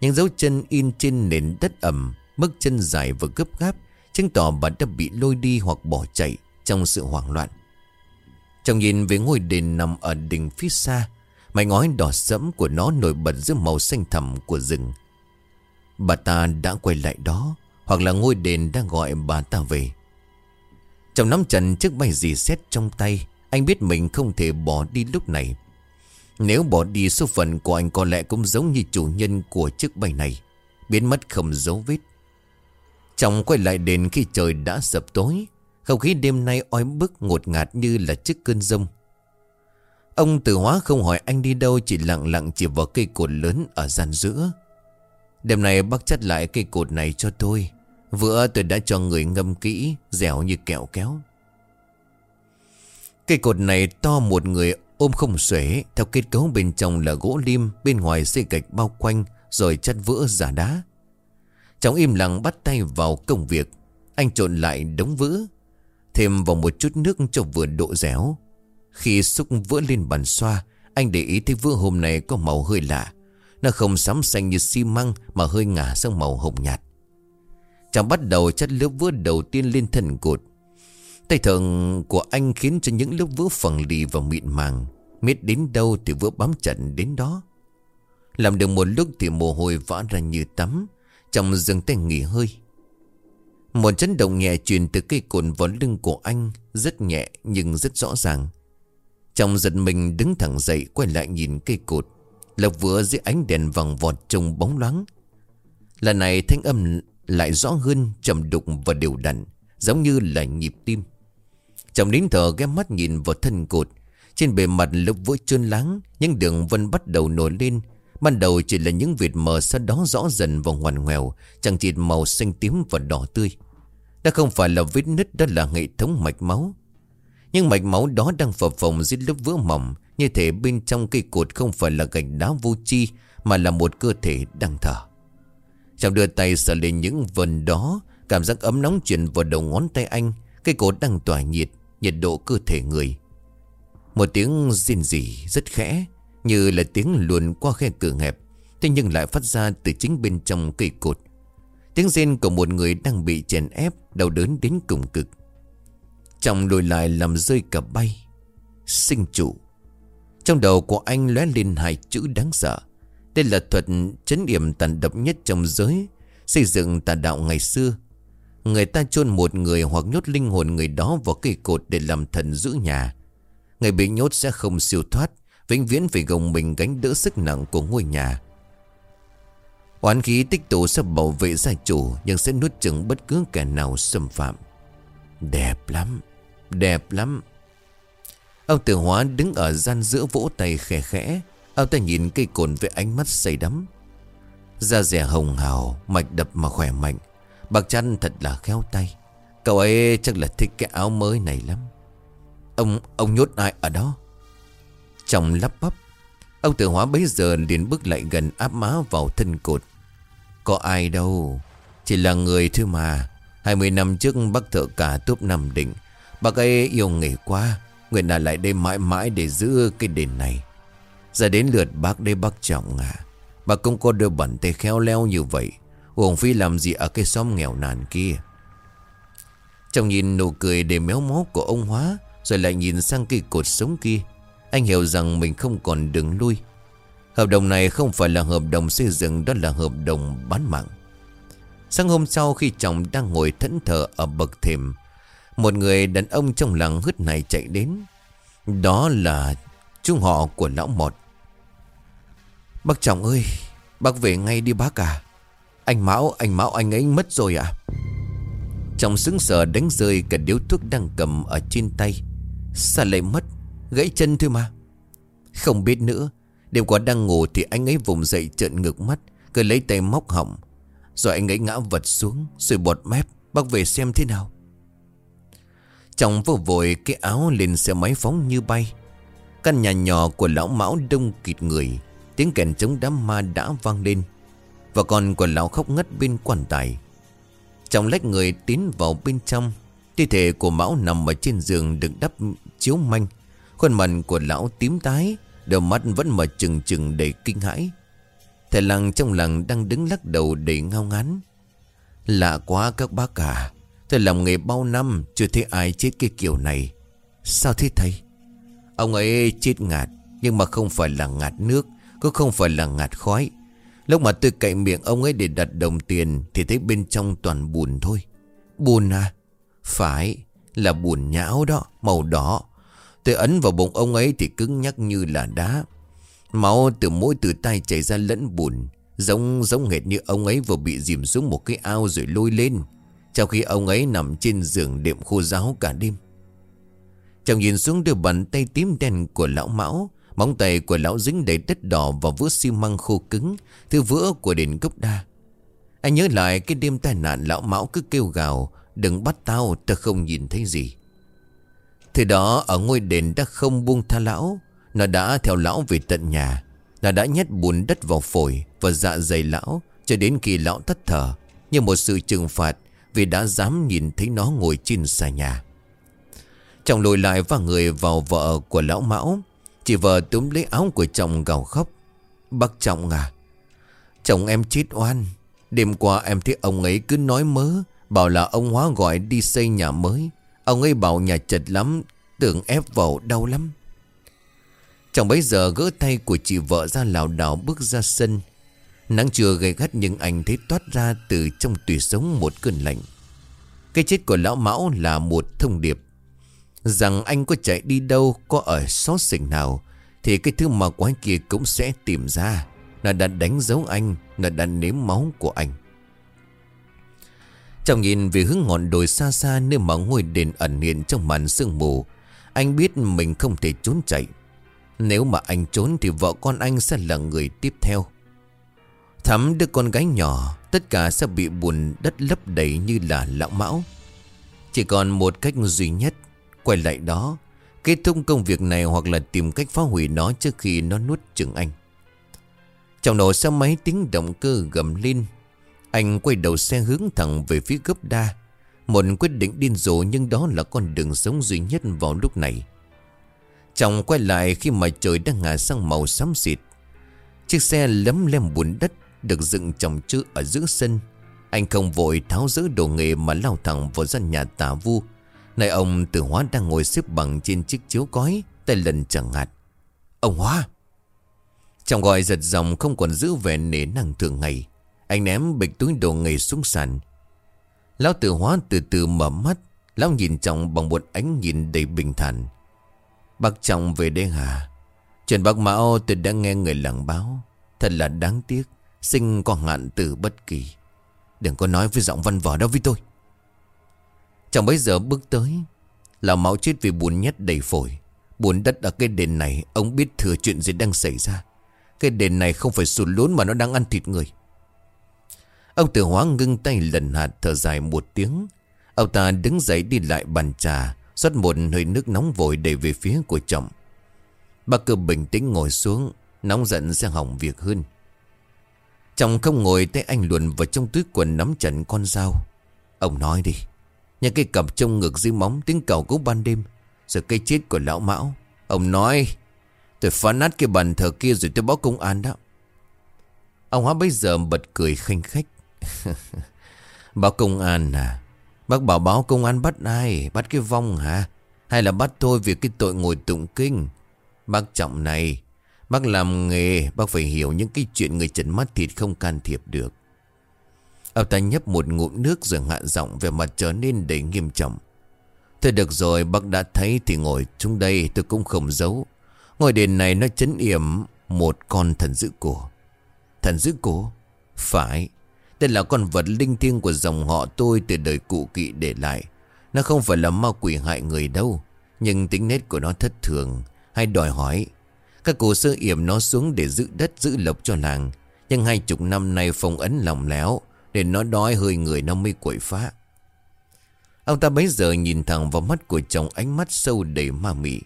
Những dấu chân in trên nền đất ẩm, Bước chân dài và gấp gáp, Chứng tỏ bà đã bị lôi đi hoặc bỏ chạy Trong sự hoảng loạn. Chồng nhìn về ngôi đền nằm ở đỉnh phía xa, Mái ngói đỏ sẫm của nó nổi bật giữa màu xanh thẳm của rừng. Bà ta đã quay lại đó, Hoặc là ngôi đền đang gọi bà ta về. Trong nắm trần chiếc bay dì xét trong tay, Anh biết mình không thể bỏ đi lúc này. Nếu bỏ đi, số phận của anh có lẽ cũng giống như chủ nhân của chiếc bay này, Biến mất không dấu vết. Chồng quay lại đến khi trời đã sập tối, không khí đêm nay oi bức ngột ngạt như là chiếc cơn rông. Ông tử hóa không hỏi anh đi đâu, Chỉ lặng lặng chỉ vào cây cột lớn ở gian giữa. Đêm nay bác chắt lại cây cột này cho tôi. Vừa tôi đã cho người ngâm kỹ Dẻo như kẹo kéo. Cây cột này to một người ôm không xuể Theo kết cấu bên trong là gỗ lim Bên ngoài xây gạch bao quanh Rồi chất vữa giả đá. Cháu im lặng bắt tay vào công việc. Anh trộn lại đống vữa, Thêm vào một chút nước cho vừa độ dẻo. Khi xúc vữa lên bàn xoa Anh để ý thấy vữa hôm nay có màu hơi lạ. Nó không sắm xanh như xi măng Mà hơi ngả sang màu hồng nhạt. Chàng bắt đầu chất lớp vữa đầu tiên lên thân cột. Tay thường của anh khiến cho những lớp vữa phẳng lì và mịn màng Miết đến đâu thì vữa bám chặt đến đó. Làm được một lúc thì mồ hôi vã ra như tắm Chàng dừng tay nghỉ hơi. Một chấn động nhẹ truyền từ cây cồn vào lưng của anh, Rất nhẹ nhưng rất rõ ràng. Chồng giật mình đứng thẳng dậy, Quay lại nhìn cây cột Lộc vừa dưới ánh đèn vàng vọt trông bóng loáng. Lần này thanh âm lại rõ hơn trầm đục và đều đặn, Giống như là nhịp tim. Chồng nín thở ghé mắt nhìn vào thân cột. Trên bề mặt lớp vôi trơn láng, Những đường vân bắt đầu nổi lên. Ban đầu chỉ là những vệt mờ Sau đó rõ dần và ngoằn ngoèo, Chẳng chịt màu xanh tím và đỏ tươi. Đã không phải là vết nứt Đó là hệ thống mạch máu. Nhưng mạch máu đó đang phập phồng dưới lớp vữa mỏng. Như thể bên trong cây cột Không phải là gạch đá vô chi Mà là một cơ thể đang thở. Chàng đưa tay sờ lên những vần đó, Cảm giác ấm nóng chuyển vào đầu ngón tay anh Cây cột đang tỏa nhiệt Nhiệt độ cơ thể người. Một tiếng rên rỉ rất khẽ, Như là tiếng luồn qua khe cửa hẹp, Thế nhưng lại phát ra từ chính bên trong cây cột. Tiếng rên của một người đang bị chèn ép, Đau đớn đến cùng cực. Chồng lùi lại làm rơi cả bay. Sinh chủ. Trong đầu của anh lóe lên hai chữ đáng sợ. Đây là thuật chấn điểm tàn độc nhất trong giới Xây dựng tà đạo ngày xưa Người ta chôn một người hoặc nhốt linh hồn người đó vào cây cột để làm thần giữ nhà. Người bị nhốt sẽ không siêu thoát, vĩnh viễn phải gồng mình gánh đỡ sức nặng của ngôi nhà. Oán khí tích tụ sẽ bảo vệ gia chủ nhưng sẽ nuốt chừng bất cứ kẻ nào xâm phạm. Đẹp lắm, đẹp lắm. Ông tử hóa đứng ở gian giữa vỗ tay khẽ khẽ. Ông ta nhìn cây cồn với ánh mắt say đắm. Da rẻ hồng hào, mạch đập mà khỏe mạnh. bạc chăn thật là khéo tay. Cậu ấy chắc là thích cái áo mới này lắm. Ông, ông nhốt ai ở đó? Trong lắp bắp Ông tử hóa bấy giờ liền bước lại gần áp má vào thân cột. Có ai đâu Chỉ là người thôi mà. 20 năm trước bác thợ cả túp nằm định Bác ấy yêu nghề quá Nguyện là lại đây mãi mãi để giữ cái đền này? Giờ đến lượt bác đây bác trọng à. Bác cũng có đôi bẩn tay khéo leo như vậy. Uổng phi làm gì ở cái xóm nghèo nàn kia? Trong nhìn nụ cười để méo mó của ông Hóa, Rồi lại nhìn sang cây cột sống kia. Anh hiểu rằng mình không còn đứng lui. Hợp đồng này không phải là hợp đồng xây dựng, Đó là hợp đồng bán mạng. Sáng hôm sau khi chồng đang ngồi thẫn thờ ở bậc thềm, Một người đàn ông trong làng hứt này chạy đến. Đó là chung họ của lão một Bác chồng ơi Bác về ngay đi bác à. Anh Mão, anh Mão anh ấy mất rồi à chồng sững sờ đánh rơi cả điếu thuốc đang cầm ở trên tay. Sao lại mất? Gãy chân thôi mà. Không biết nữa Đêm qua đang ngủ thì anh ấy vùng dậy trợn ngược mắt Cứ lấy tay móc họng. Rồi anh ấy ngã vật xuống Rồi bọt mép. Bác về xem thế nào? Chồng vô vội cái áo lên xe máy phóng như bay. Căn nhà nhỏ của lão mão đông kịt người. Tiếng kèn chống đám ma đã vang lên, và còn của lão khóc ngất bên quan tài. Trong lách người tiến vào bên trong, Thi thể của Mão nằm ở trên giường được đắp chiếu manh. Khuôn mặt của lão tím tái, Đôi mắt vẫn mở trừng trừng đầy kinh hãi. Thầy làng trong làng đang đứng lắc đầu đầy ngao ngán. Lạ quá các bác cả Thầy làm nghề bao năm Chưa thấy ai chết cái kiểu này. Sao thế thầy? Ông ấy chết ngạt, Nhưng mà không phải là ngạt nước. Cũng không phải là ngạt khói. Lúc mà tôi cậy miệng ông ấy để đặt đồng tiền Thì thấy bên trong toàn bùn thôi. Bùn à? Phải, là bùn nhão đó, Màu đỏ. Tôi ấn vào bụng ông ấy thì cứng nhắc như là đá. Máu từ mỗi từ tay chảy ra lẫn bùn, Giống giống hệt như ông ấy vừa bị dìm xuống một cái ao rồi lôi lên. Trong khi ông ấy nằm trên giường đệm khô giáo cả đêm. Chồng nhìn xuống đôi bàn tay tím đen của lão mão Móng tay của lão dính đầy đất đỏ và vữa xi măng khô cứng, Thứ vữa của đền gốc đa. Anh nhớ lại cái đêm tai nạn lão mão cứ kêu gào, Đừng bắt tao ta không nhìn thấy gì. Thì đó, ở ngôi đền đã không buông tha lão, Nó đã theo lão về tận nhà. Nó đã nhét bùn đất vào phổi Và dạ dày lão Cho đến khi lão thất thở, Như một sự trừng phạt Vì đã dám nhìn thấy nó ngồi trên xà nhà. Chồng lùi lại và người vào vợ của lão mão Chị vợ túm lấy áo của chồng gào khóc. Bác Trọng à Chồng em chết oan. Đêm qua em thấy ông ấy cứ nói mớ, Bảo là ông Hóa gọi đi xây nhà mới. Ông ấy bảo nhà chật lắm, Tưởng ép vào đau lắm. Chồng bấy giờ gỡ tay của chị vợ ra lảo đảo bước ra sân. Nắng trưa gay gắt nhưng anh thấy toát ra từ trong tùy sống một cơn lạnh. Cái chết của lão Mão là một thông điệp. Rằng anh có chạy đi đâu, Có ở xó xỉnh nào, Thì cái thứ mà quái kia cũng sẽ tìm ra. Nó đã đánh dấu anh, Nó đã nếm máu của anh. Trong nhìn về hướng ngọn đồi xa xa Nơi mà ngôi đền ẩn hiện trong màn sương mù, Anh biết mình không thể trốn chạy. Nếu mà anh trốn Thì vợ con anh sẽ là người tiếp theo. Thắm đứa con gái nhỏ, Tất cả sẽ bị bùn đất lấp đầy như là lão mão. Chỉ còn một cách duy nhất Quay lại đó, Kết thúc công việc này hoặc là tìm cách phá hủy nó trước khi nó nuốt chừng anh. Trong nổ xe máy tiếng động cơ gầm lên. Anh quay đầu xe hướng thẳng về phía gấp đa. Một quyết định điên rồ nhưng đó là con đường sống duy nhất vào lúc này. Chồng quay lại khi mà trời đang ngả sang màu xám xịt. Chiếc xe lấm lem bùn đất được dựng chồng chữ ở giữa sân. Anh không vội tháo giữ đồ nghề mà lao thẳng vào gian nhà tà vu. Này ông, tử hóa đang ngồi xếp bằng trên chiếc chiếu cói, Tay lần chẳng ngạt. Ông Hóa! Trong gọi giật dòng không còn giữ vẻ nể năng thường ngày. Anh ném bịch túi đồ nghề xuống sàn. Lão tử hóa từ từ mở mắt, Lão nhìn trọng bằng một ánh nhìn đầy bình thản. Bác trọng về đây hả? Chuyện bác Mão, tôi đã nghe người làng báo. Thật là đáng tiếc, Sinh có ngạn từ bất kỳ. Đừng có nói với giọng văn vở đó với tôi. Chẳng bấy giờ bước tới Là máu chết vì buồn nhất đầy phổi. Buồn đất ở cái đền này, Ông biết thừa chuyện gì đang xảy ra. Cái đền này không phải sụt lún mà nó đang ăn thịt người. Ông tử hóa ngưng tay lần hạt thở dài một tiếng. Ông ta đứng dậy đi lại bàn trà Xót một hơi nước nóng vội đẩy về phía của chồng. Bác cơ bình tĩnh ngồi xuống, Nóng giận sẽ hỏng việc hơn. Chồng không ngồi tay anh luồn vào trong túi quần nắm chặt con dao. Ông nói đi những cây cặp trong ngực dưới móng, tiếng cầu cứu ban đêm. Rồi cây chết của lão mão. Ông nói, Tôi phá nát cái bàn thờ kia rồi tôi báo công an đó. Ông Hóa bây giờ bật cười khinh khách. Báo công an à? Bác bảo báo công an bắt ai? Bắt cái vong hả? Hay là bắt tôi vì cái tội ngồi tụng kinh? Bác trọng này, Bác làm nghề, Bác phải hiểu những cái chuyện người trần mắt thịt không can thiệp được. Ông ta nhấp một ngụm nước rồi hạ giọng về mặt trở nên đầy nghiêm trọng. Thôi được rồi, bác đã thấy thì ngồi xuống đây, tôi cũng không giấu. Ngôi đền này nó chấn yểm một con thần dữ cổ. Thần dữ cổ? Phải. Đây là con vật linh thiêng của dòng họ tôi từ đời cụ kỵ để lại. Nó không phải là ma quỷ hại người đâu, Nhưng tính nết của nó thất thường. Hay đòi hỏi, các cổ sơ yểm nó xuống để giữ đất, giữ lộc cho làng. Nhưng hai chục năm nay phong ấn lòng léo để nó đói hơi người nó mới quậy phá. Ông ta bấy giờ nhìn thẳng vào mắt của chồng ánh mắt sâu đầy ma mị.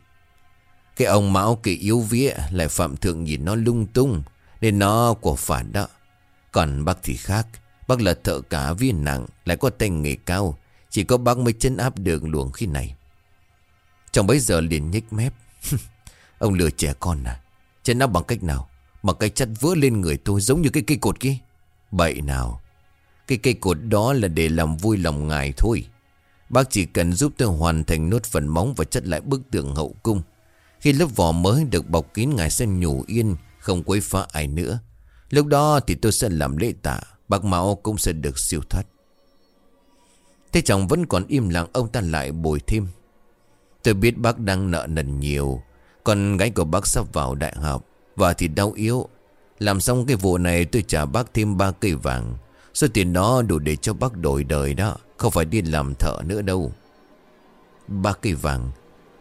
Cái ông mão kỳ yếu vía, lại phạm thượng nhìn nó lung tung, Nên nó của phản đó. Còn bác thì khác, Bác là thợ cả viên nặng, Lại có tay nghề cao, Chỉ có bác mới chân áp được luồng khi này. Chồng bấy giờ liền nhích mép. Ông lừa trẻ con à Chân áp bằng cách nào? Bằng cách chặt vỡ lên người tôi giống như cái cây cột kia. Bậy nào cái cây cột đó là để làm vui lòng ngài thôi. Bác chỉ cần giúp tôi hoàn thành nốt phần móng Và chất lại bức tượng hậu cung. Khi lớp vỏ mới được bọc kín, ngài sẽ nhủ yên, Không quấy phá ai nữa. Lúc đó thì tôi sẽ làm lễ tạ, Bác Mão cũng sẽ được siêu thoát. Thế chồng vẫn còn im lặng, Ông ta lại bồi thêm. Tôi biết bác đang nợ nần nhiều, con gái của bác sắp vào đại học, Và thì đau yếu. Làm xong cái vụ này, tôi trả bác thêm ba cây vàng. Số tiền đó đủ để cho bác đổi đời đó. Không phải đi làm thợ nữa đâu. Ba cây vàng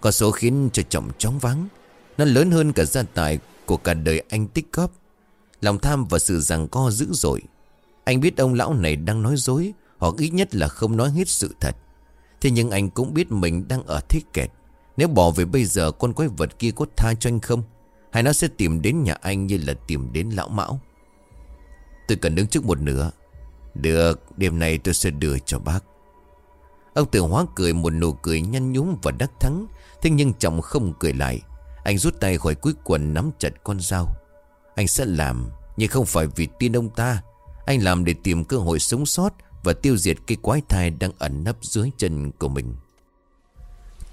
Có số khiến cho chồng chóng vắng. Nó lớn hơn cả gia tài Của cả đời anh tích góp Lòng tham và sự rằng co dữ dội. Anh biết ông lão này đang nói dối, Hoặc ít nhất là không nói hết sự thật. Thế nhưng anh cũng biết mình đang ở thế kẹt. Nếu bỏ về bây giờ, con quái vật kia có tha cho anh không? Hay nó sẽ tìm đến nhà anh như là tìm đến lão mão? Tôi cần đứng trước một nửa. Được, Đêm nay tôi sẽ đưa cho bác. Ông tử hóa cười một nụ cười nhăn nhúm và đắc thắng. Thế nhưng chồng không cười lại. Anh rút tay khỏi cuối quần nắm chặt con dao. Anh sẽ làm, Nhưng không phải vì tin ông ta. Anh làm để tìm cơ hội sống sót Và tiêu diệt cái quái thai đang ẩn nấp dưới chân của mình.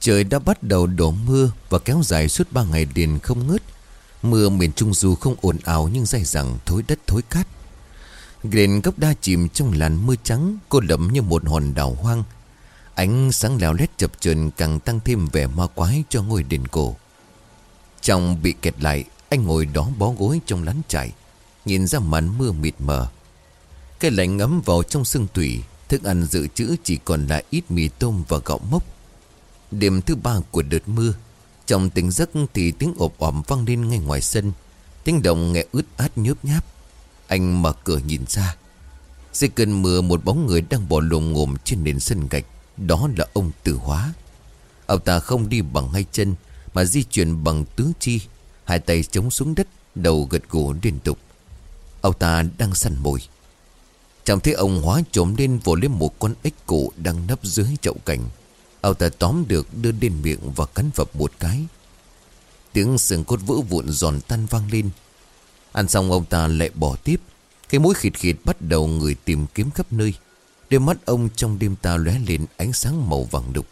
Trời đã bắt đầu đổ mưa Và kéo dài suốt ba ngày liền không ngớt. Mưa miền Trung dù không ồn ào Nhưng dày dẳng, thối đất thối cát. Glen gốc đa chìm trong làn mưa trắng, Cô lẫm như một hòn đảo hoang. Ánh sáng leo lét chập chờn Càng tăng thêm vẻ ma quái cho ngôi đền cổ. Trong bị kẹt lại, Anh ngồi đó bó gối trong lán trại, Nhìn ra màn mưa mịt mờ. Cái lạnh ngấm vào trong xương tủy, Thức ăn dự trữ chỉ còn lại ít mì tôm và gạo mốc. Đêm thứ ba của đợt mưa, Trong tỉnh giấc thì tiếng ộp ỏm vang lên ngay ngoài sân. Tiếng động nghe ướt át nhớp nháp. Anh mở cửa nhìn ra. Dưới cơn mưa một bóng người đang bò lồm ngồm trên nền sân gạch. Đó là ông tử hóa. Ông ta không đi bằng hai chân, Mà di chuyển bằng tứ chi. Hai tay chống xuống đất, Đầu gật gù liên tục. Ông ta đang săn mồi. Chẳng thấy ông hóa trộm lên vồ lên một con ếch cổ đang nấp dưới chậu cảnh Ông ta tóm được, đưa lên miệng và cắn vập một cái. Tiếng sừng cốt vỡ vụn giòn tan vang lên. Ăn xong ông ta lại bỏ tiếp. Cái mũi khịt khịt bắt đầu người tìm kiếm khắp nơi. Đôi mắt ông trong đêm ta lóe lên ánh sáng màu vàng đục.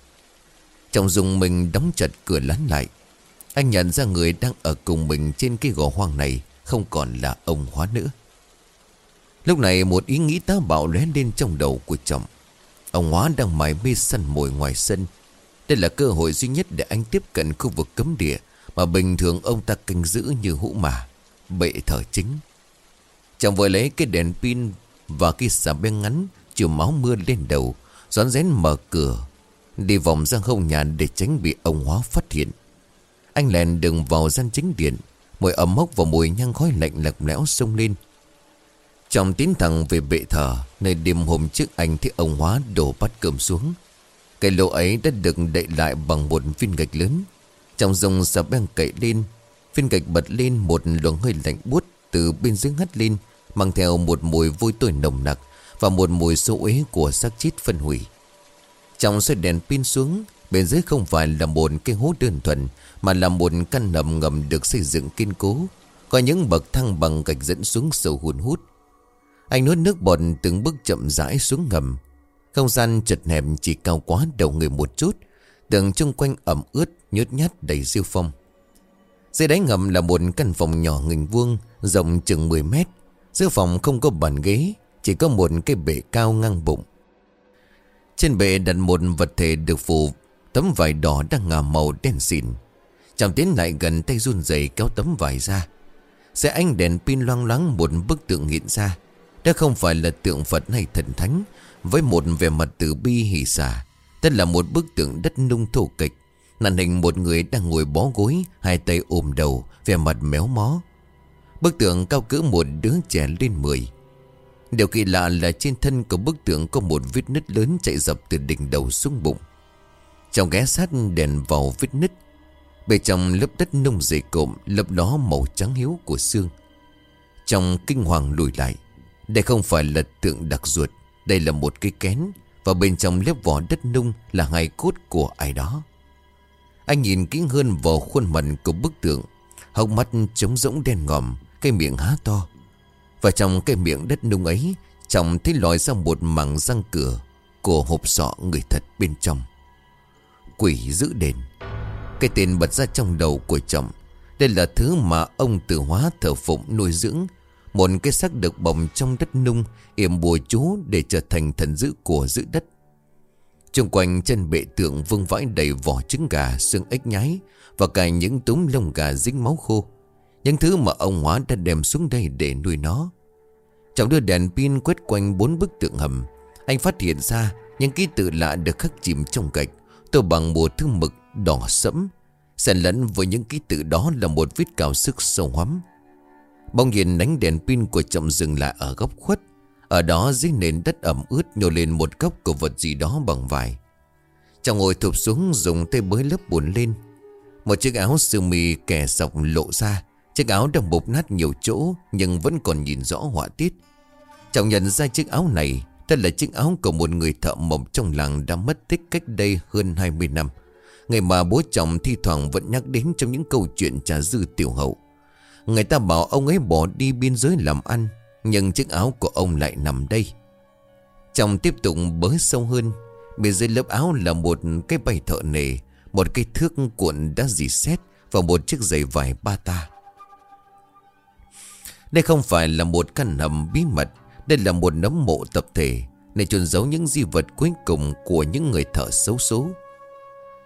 Trong dùng mình đóng chặt cửa lán lại. Anh nhận ra người đang ở cùng mình trên cái gò hoang này Không còn là ông hóa nữa. Lúc này một ý nghĩ táo bạo lóe lên trong đầu của chồng Ông Hóa đang mải mê săn mồi ngoài sân. Đây là cơ hội duy nhất để anh tiếp cận khu vực cấm địa Mà bình thường ông ta canh giữ như hũ mà. Bệ thờ chính. Chồng vừa lấy cái đèn pin Và cái xà beng ngắn Chiều máu mưa lên đầu, rón rén mở cửa, Đi vòng ra hông nhà để tránh bị ông Hóa phát hiện. Anh lèn đừng vào gian chính điện, Mùi ẩm mốc và mùi nhang khói lạnh lật lẽo sông lên. Trong tiến thẳng về bệ thờ, Nơi đêm hôm trước anh thấy ông Hóa đổ bát cơm xuống. Cái lỗ ấy đã được đậy lại bằng một viên gạch lớn. Trong dùng xà beng cậy lên Viên gạch bật lên một luồng hơi lạnh buốt Từ bên dưới hắt lên, Mang theo một mùi vôi tuổi nồng nặc Và một mùi xô uế của xác chết phân hủy. Trong xoay đèn pin xuống, Bên dưới không phải là một cái hố đơn thuần, Mà là một căn nầm ngầm được xây dựng kiên cố, Có những bậc thang bằng gạch dẫn xuống sâu hùn hút. Anh nuốt nước bọt từng bước chậm rãi xuống ngầm. Không gian chật hẹp chỉ cao quá đầu người một chút, Tường chung quanh ẩm ướt nhớt nhát đầy siêu phong. Dưới đáy ngầm là một căn phòng nhỏ nghìn vuông, Rộng chừng 10 mét. Giữa phòng không có bàn ghế, Chỉ có một cái bể cao ngang bụng. Trên bệ đặt một vật thể được phủ Tấm vải đỏ đang ngả màu đen xịn. Chàng tiến lại gần tay run rẩy kéo tấm vải ra. Sẽ ánh đèn pin loang loáng một bức tượng hiện ra. Đó không phải là tượng Phật hay thần thánh, Với một vẻ mặt từ bi hỷ xả. Tất là một bức tượng đất nung thổ kịch Nạn hình một người đang ngồi bó gối, Hai tay ôm đầu, Vẻ mặt méo mó. Bức tượng cao cỡ một đứa trẻ lên mười. Điều kỳ lạ là trên thân của bức tượng Có một vết nứt lớn chạy dọc từ đỉnh đầu xuống bụng. Trong ghé sát đèn vào vết nứt, Bên trong lớp đất nung dày cộm, Lớp đó màu trắng hiếu của xương. Trong kinh hoàng lùi lại, đây không phải là tượng đặc ruột, Đây là một cái kén, Và bên trong lớp vỏ đất nung là hài cốt của ai đó. Anh nhìn kỹ hơn vào khuôn mặt của bức tượng, Hốc mắt trống rỗng đen ngòm, Cái miệng há to. Và trong cái miệng đất nung ấy Chồng thấy lòi ra một mảng răng cửa Của hộp sọ người thật bên trong. Quỷ giữ đền. Cái tên bật ra trong đầu của chồng Đây là thứ mà ông tử hóa thờ phụng nuôi dưỡng. Một cái xác được bồng trong đất nung, Yểm bùa chú để trở thành thần dữ của giữ đất. Trung quanh chân bệ tượng vương vãi đầy vỏ trứng gà, xương ếch nhái Và cả những túm lông gà dính máu khô. Những thứ mà ông Hóa đã đem xuống đây để nuôi nó. Trong đưa đèn pin quét quanh bốn bức tượng hầm. Anh phát hiện ra những ký tự lạ được khắc chìm trong gạch Tô bằng một thứ mực đỏ sẫm Xen lẫn với những ký tự đó là một vết cào sức sâu hoắm. Bỗng nhìn đánh đèn pin của chậm dừng lại ở góc khuất. Ở đó dưới nền đất ẩm ướt nhô lên một góc của vật gì đó bằng vải. Chàng ngồi thụp xuống dùng tay bới lớp bùn lên. Một chiếc áo sơ mi kẻ sọc lộ ra. Chiếc áo đang bục nát nhiều chỗ, Nhưng vẫn còn nhìn rõ họa tiết. Chàng nhận ra chiếc áo này, thật là chiếc áo của một người thợ mộc trong làng đã mất tích cách đây hơn 20 năm. Ngày mà bố chồng thi thoảng vẫn nhắc đến trong những câu chuyện trà dư tiểu hậu. Người ta bảo ông ấy bỏ đi biên giới làm ăn nhưng chiếc áo của ông lại nằm đây. Chồng tiếp tục bới sâu hơn Bên dưới lớp áo là một cái bày thợ nề, Một cái thước cuộn đã dì xét Và một chiếc giày vải ba ta. Đây không phải là một căn hầm bí mật, Đây là một nấm mộ tập thể Để chôn giấu những di vật cuối cùng Của những người thợ xấu số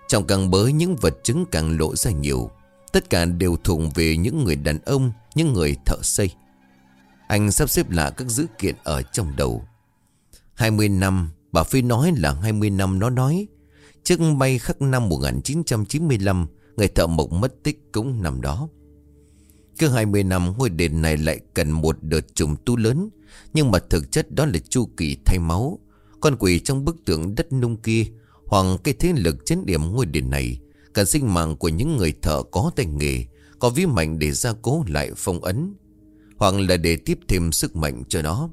Trong càng bới, những vật chứng càng lộ ra nhiều. Tất cả đều thùng về những người đàn ông, Những người thợ xây. Anh sắp xếp lại các dữ kiện ở trong đầu. 20 năm, Bà Phi nói là 20 năm nó nói. Trước bay khắc năm 1995 Người thợ mộc mất tích cũng năm đó. Cứ 20 năm, ngôi đền này lại cần một đợt trùng tu lớn. Nhưng mà thực chất đó là chu kỳ thay máu. Con quỷ trong bức tượng đất nung kia, Hoặc cái thế lực chấn điểm ngôi đền này Cả sinh mạng của những người thợ có tay nghề, Có ví mạnh để gia cố lại phong ấn. Hoặc là để tiếp thêm sức mạnh cho nó.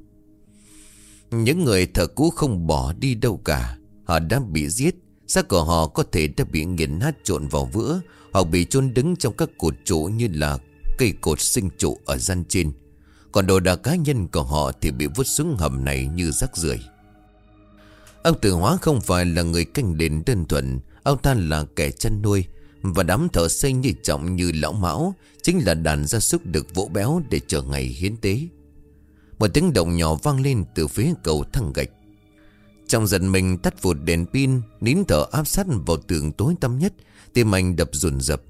Những người thợ cũ không bỏ đi đâu cả. Họ đã bị giết. Xác của họ có thể đã bị nghiền nát trộn vào vữa. Hoặc bị chôn đứng trong các cột trụ như là cây cột sinh trụ ở gian trên. Còn đồ đạc cá nhân của họ thì bị vứt xuống hầm này như rác rưởi. Ông Tử Hóa không phải là người canh đền đơn thuần. Ông ta là kẻ chăn nuôi. Và đám thợ xây như trọng như lão mão Chính là đàn gia súc được vỗ béo để chờ ngày hiến tế. Một tiếng động nhỏ vang lên từ phía cầu thăng gạch. Trong giận mình tắt vụt đèn pin, Nín thở áp sát vào tường tối tăm nhất, Tim anh đập rùn rập.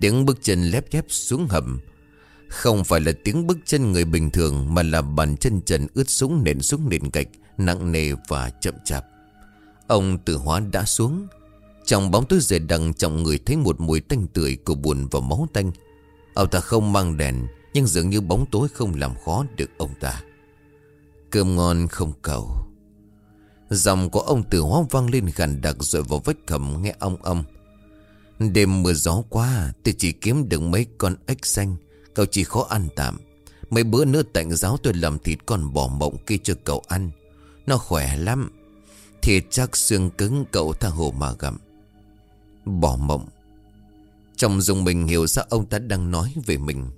Tiếng bước chân lép nhép xuống hầm. Không phải là tiếng bước chân người bình thường, Mà là bàn chân trần ướt súng nền xuống nền gạch, Nặng nề và chậm chạp. Ông tử hóa đã xuống trong bóng tối dày đằng trọng người thấy một mùi tanh tưởi của buồn và máu tanh. Ông ta không mang đèn, Nhưng dường như bóng tối không làm khó được ông ta. Cơm ngon không cầu. Dòng của ông từ hóa vang lên gằn đặc rồi vào vách khẩm nghe ong âm Đêm mưa gió qua Tôi chỉ kiếm được mấy con ếch xanh. Cậu chỉ khó ăn tạm. Mấy bữa nữa tạnh giáo tôi làm thịt con bò mộng kia cho cậu ăn. Nó khỏe lắm. Thịt chắc xương cứng, cậu tha hồ mà gặm. Bỏ mộng. Trong dùng mình hiểu ra ông ta đang nói về mình.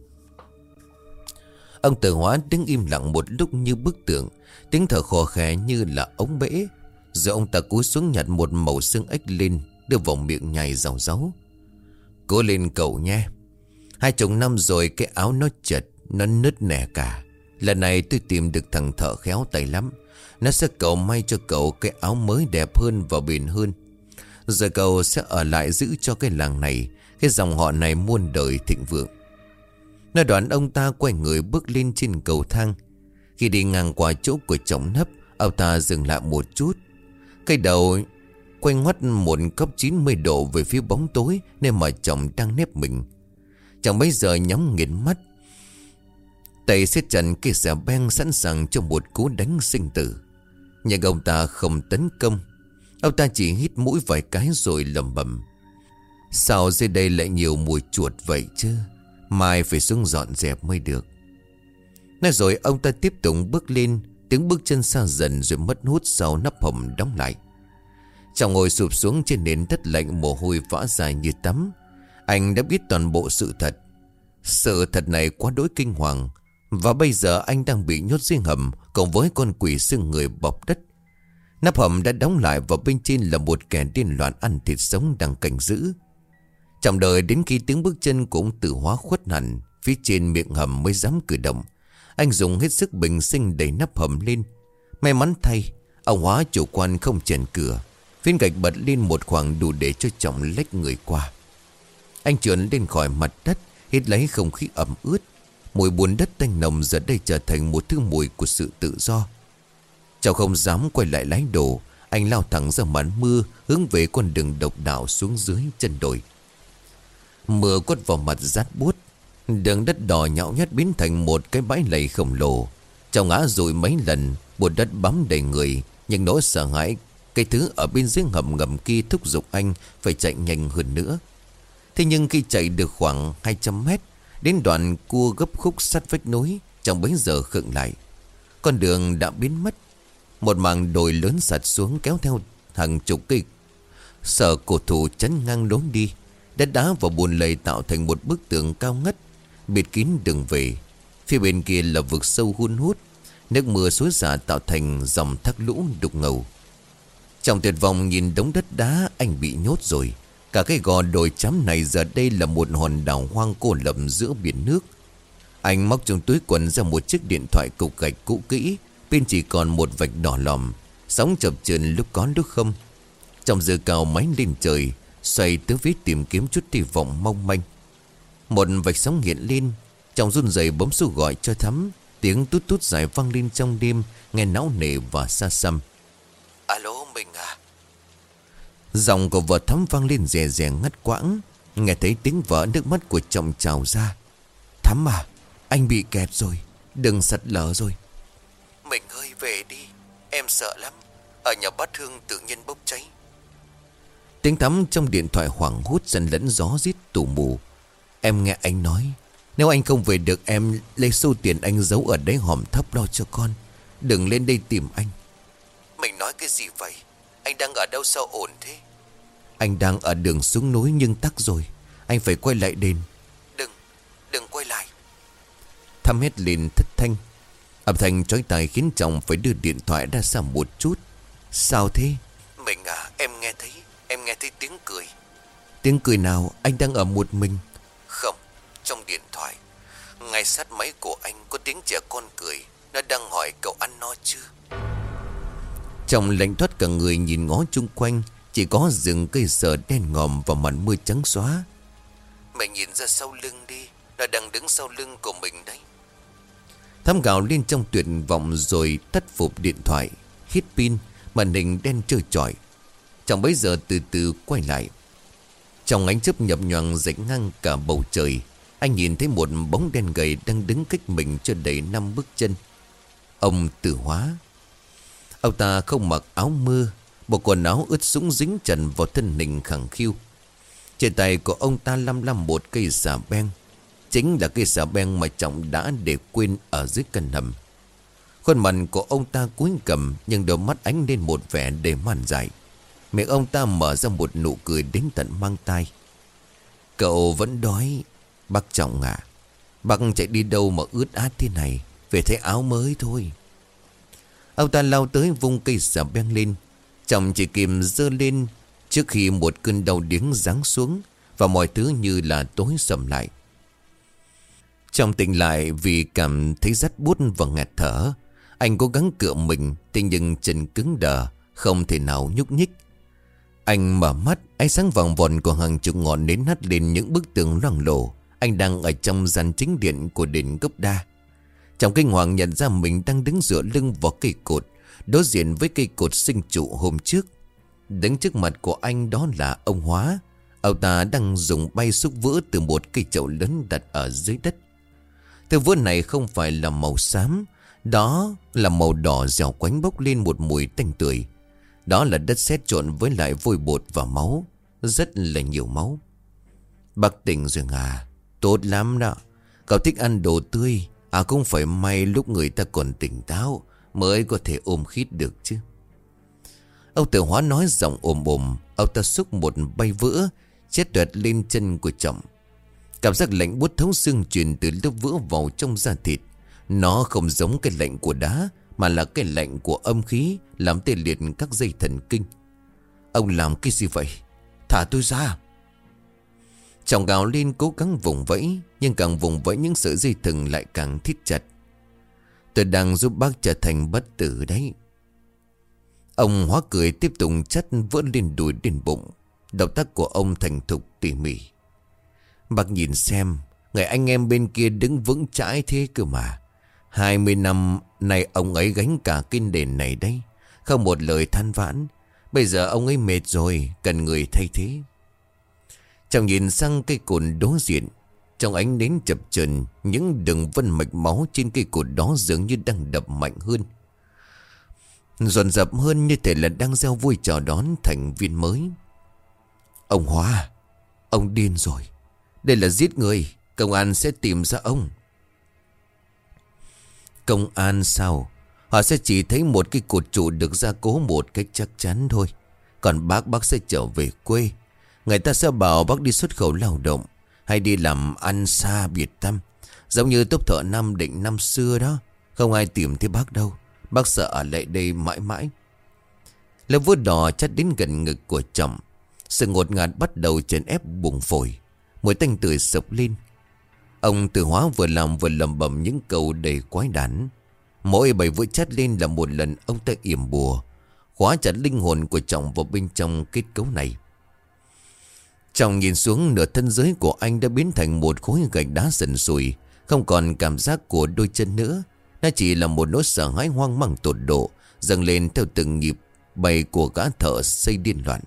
Ông tử hóa đứng im lặng một lúc như bức tượng, Tiếng thở khò khè như là ống bể. Rồi ông ta cúi xuống nhặt một mẩu xương ếch lên, Đưa vào miệng nhai rào ráu Cố lên cậu nhé. Hai chục năm rồi cái áo nó chật, Nó nứt nẻ cả. Lần này tôi tìm được thằng thợ khéo tay lắm. Nó sẽ cậu may cho cậu cái áo mới đẹp hơn và bền hơn. Giờ cậu sẽ ở lại giữ cho cái làng này. Cái dòng họ này muôn đời thịnh vượng. Nói đoạn ông ta quay người bước lên trên cầu thang. Khi đi ngang qua chỗ của chồng nấp, Ông ta dừng lại một chút. Cây đầu quay ngoắt một góc 90 độ về phía bóng tối Nên mà chồng đang nếp mình. Chẳng mấy giờ nhắm nghiền mắt. Tay siết chặt cây xẻ beng sẵn sàng cho một cú đánh sinh tử. Nhưng ông ta không tấn công. Ông ta chỉ hít mũi vài cái rồi lầm bầm Sao dưới đây lại nhiều mùi chuột vậy chứ? Mai phải xuống dọn dẹp mới được. Nói rồi ông ta tiếp tục bước lên, Tiếng bước chân xa dần rồi mất hút sau nắp hầm đóng lại. Chàng ngồi sụp xuống trên nền đất lạnh mồ hôi vã dài như tắm. Anh đã biết toàn bộ sự thật. Sự thật này quá đối kinh hoàng, Và bây giờ anh đang bị nhốt riêng hầm Cộng với con quỷ xương người bọc đất. Nắp hầm đã đóng lại và bên trên là một kẻ điên loạn ăn thịt sống đang cảnh giữ. Trong đời đến khi tiếng bước chân cũng tự hóa khuất hẳn, phía trên miệng hầm mới dám cử động. Anh dùng hết sức bình sinh đẩy nắp hầm lên. May mắn thay, ông hóa chủ quan không chèn cửa. Phiên gạch bật lên một khoảng đủ để cho trọng lách người qua. Anh trườn lên khỏi mặt đất, hít lấy không khí ẩm ướt. Mùi buồn đất tanh nồng giờ đây trở thành một thứ mùi của sự tự do. Cháu không dám quay lại lái đồ. Anh lao thẳng ra màn mưa, Hướng về con đường độc đạo xuống dưới chân đồi. Mưa quất vào mặt rát buốt. Đường đất đỏ nhão nhát biến thành một cái bãi lầy khổng lồ. Cháu ngã rồi mấy lần Bùn đất bám đầy người. Nhưng nỗi sợ hãi, Cái thứ ở bên dưới hầm ngầm kia thúc giục anh Phải chạy nhanh hơn nữa. Thế nhưng khi chạy được khoảng 200 mét, Đến đoạn cua gấp khúc sát vách núi, Chẳng bấy giờ khựng lại. Con đường đã biến mất một mảng đồi lớn sạt xuống kéo theo hàng chục cây. Sở cổ thụ chắn ngang đốn đi, Đất đá và bùn lầy tạo thành một bức tường cao ngất Bịt kín đường về. Phía bên kia là vực sâu hun hút, Nước mưa xối xả tạo thành dòng thác lũ đục ngầu. Trong tuyệt vọng nhìn đống đất đá, anh bị nhốt rồi. Cả cái gò đồi chấm này giờ đây là một hòn đảo hoang cô lập giữa biển nước. Anh móc trong túi quần ra một chiếc điện thoại cục gạch cũ kỹ Bên chỉ còn một vạch đỏ lòm Sóng chập chờn lúc có lúc không. Trong giờ cao máy lên trời Xoay tứ phía tìm kiếm chút hy vọng mong manh. Một vạch sóng hiện lên Trong run rẩy bấm số gọi cho thắm Tiếng tút tút dài vang lên trong đêm Nghe não nề và xa xăm. Alo mình à? Giọng của vợ thắm vang lên rè rè ngắt quãng Nghe thấy tiếng vỡ nước mắt của chồng trào ra. Thắm à Anh bị kẹt rồi Đừng sật lở rồi Mình ơi về đi. Em sợ lắm. Ở nhà bát hương tự nhiên bốc cháy. Tiếng thắm trong điện thoại hoảng hút dần lẫn gió rít tù mù. Em nghe anh nói Nếu anh không về được em Lấy số tiền anh giấu ở đấy hòm thấp lo cho con. Đừng lên đây tìm anh. Mình nói cái gì vậy? Anh đang ở đâu sao ổn thế? Anh đang ở đường xuống núi nhưng tắc rồi. Anh phải quay lại đền. Đừng, đừng quay lại. Thăm hết lên thất thanh Âm thanh trói tai khiến chồng phải đưa điện thoại ra xa một chút. Sao thế? Mình à em nghe thấy Em nghe thấy tiếng cười. Tiếng cười nào? Anh đang ở một mình. Không trong điện thoại. Ngay sát máy của anh có tiếng trẻ con cười. Nó đang hỏi cậu ăn no chưa? Trong lạnh thoát cả người nhìn ngó chung quanh. Chỉ có rừng cây sờ đen ngòm và màn mưa trắng xóa. Mày nhìn ra sau lưng đi. Nó đang đứng sau lưng của mình đấy Thăm gạo lên trong tuyệt vọng rồi tắt phục điện thoại, Hít pin, Màn hình đen trơ trọi. Chồng bấy giờ từ từ quay lại. Trong ánh chớp nhập nhoàng rạch ngang cả bầu trời, Anh nhìn thấy một bóng đen gầy đang đứng cách mình chưa đầy năm bước chân. Ông tử hóa. Ông ta không mặc áo mưa, Bộ quần áo ướt sũng dính trần vào thân hình khẳng khiu. Trên tay của ông ta lăm lăm một cây xà beng. Chính là cây xà beng mà trọng đã để quên ở dưới căn hầm. Khuôn mặt của ông ta cúi cầm Nhưng đôi mắt ánh lên một vẻ để màn dài Miệng ông ta mở ra một nụ cười đến tận mang tai. Cậu vẫn đói, Bác trọng à Bác chạy đi đâu mà ướt át thế này? Về thấy áo mới thôi. Ông ta lao tới vung cây xà beng lên. Chồng chỉ kìm dơ lên Trước khi một cơn đau điếng giáng xuống Và mọi thứ như là tối sầm lại. Trong tỉnh lại vì cảm thấy rắt bút và ngạt thở. Anh cố gắng cựa mình, Thế nhưng chân cứng đờ, Không thể nào nhúc nhích. Anh mở mắt, Ánh sáng vòng vòn của hàng chục ngọn nến hắt lên những bức tường loang lổ. Anh đang ở trong gian chính điện của đền gốc đa. Trong kinh hoàng nhận ra mình đang đứng dựa lưng vào cây cột, Đối diện với cây cột sinh trụ hôm trước. Đứng trước mặt của anh đó là ông Hóa. Ông ta đang dùng bay xúc vữa từ một cây chậu lớn đặt ở dưới đất. Thứ vữa này không phải là màu xám, Đó là màu đỏ dẻo quánh bốc lên một mùi tanh tưởi. Đó là đất sét trộn với lại vôi bột và máu, Rất là nhiều máu. Bác tỉnh rồi à Tốt lắm đó. Cậu thích ăn đồ tươi À cũng phải may lúc người ta còn tỉnh táo Mới có thể ôm khít được chứ. Ông tử hóa nói giọng ồm ồm Ông ta xúc một bay vỡ Chết tuyệt lên chân của chồng Cảm giác lạnh buốt thấu xương truyền từ lớp vữa vào trong da thịt. Nó không giống cái lạnh của đá, Mà là cái lạnh của âm khí, Làm tê liệt các dây thần kinh. Ông làm cái gì vậy? Thả tôi ra. Chồng gào lên cố gắng vùng vẫy, Nhưng càng vùng vẫy những sợi dây thừng lại càng thít chặt. Tôi đang giúp bác trở thành bất tử đấy. Ông hóa cười tiếp tục chất vỡ lên đùi đền bụng. Động tác của ông thành thục tỉ mỉ. Bác nhìn xem, Người anh em bên kia đứng vững chãi thế cơ mà. 20 năm nay ông ấy gánh cả kinh đền này đấy. Không một lời than vãn. Bây giờ ông ấy mệt rồi, Cần người thay thế. Chồng nhìn sang cây cồn đối diện. Trong ánh nến chập chờn, Những đường vân mạch máu trên cây cột đó dường như đang đập mạnh hơn. Dồn dập hơn như thể là đang gieo vui chào đón thành viên mới. Ông Hoa Ông điên rồi. Đây là giết người, Công an sẽ tìm ra ông. Công an sao? Họ sẽ chỉ thấy một cái cột trụ được gia cố một cách chắc chắn thôi. Còn bác bác sẽ trở về quê. Người ta sẽ bảo bác đi xuất khẩu lao động, Hay đi làm ăn xa biệt tâm. Giống như tốc thợ Nam Định năm xưa đó, Không ai tìm thấy bác đâu. Bác sợ ở lại đây mãi mãi. Lớp vút đỏ chắt đến gần ngực của chồng. Sự ngột ngạt bắt đầu chèn ép bùng phổi. Mùi tanh tưởi sập lên. Ông từ hóa vừa làm vừa lầm bầm những câu đầy quái đản. Mỗi bảy vữa chát lên là một lần ông ta yểm bùa, Khóa chặt linh hồn của trọng vào bên trong kết cấu này. Trọng nhìn xuống nửa thân dưới của anh đã biến thành một khối gạch đá sần sùi, Không còn cảm giác của đôi chân nữa. Nó chỉ là một nỗi sợ hãi hoang mang tột độ, Dâng lên theo từng nhịp bày của gã thợ xây điên loạn.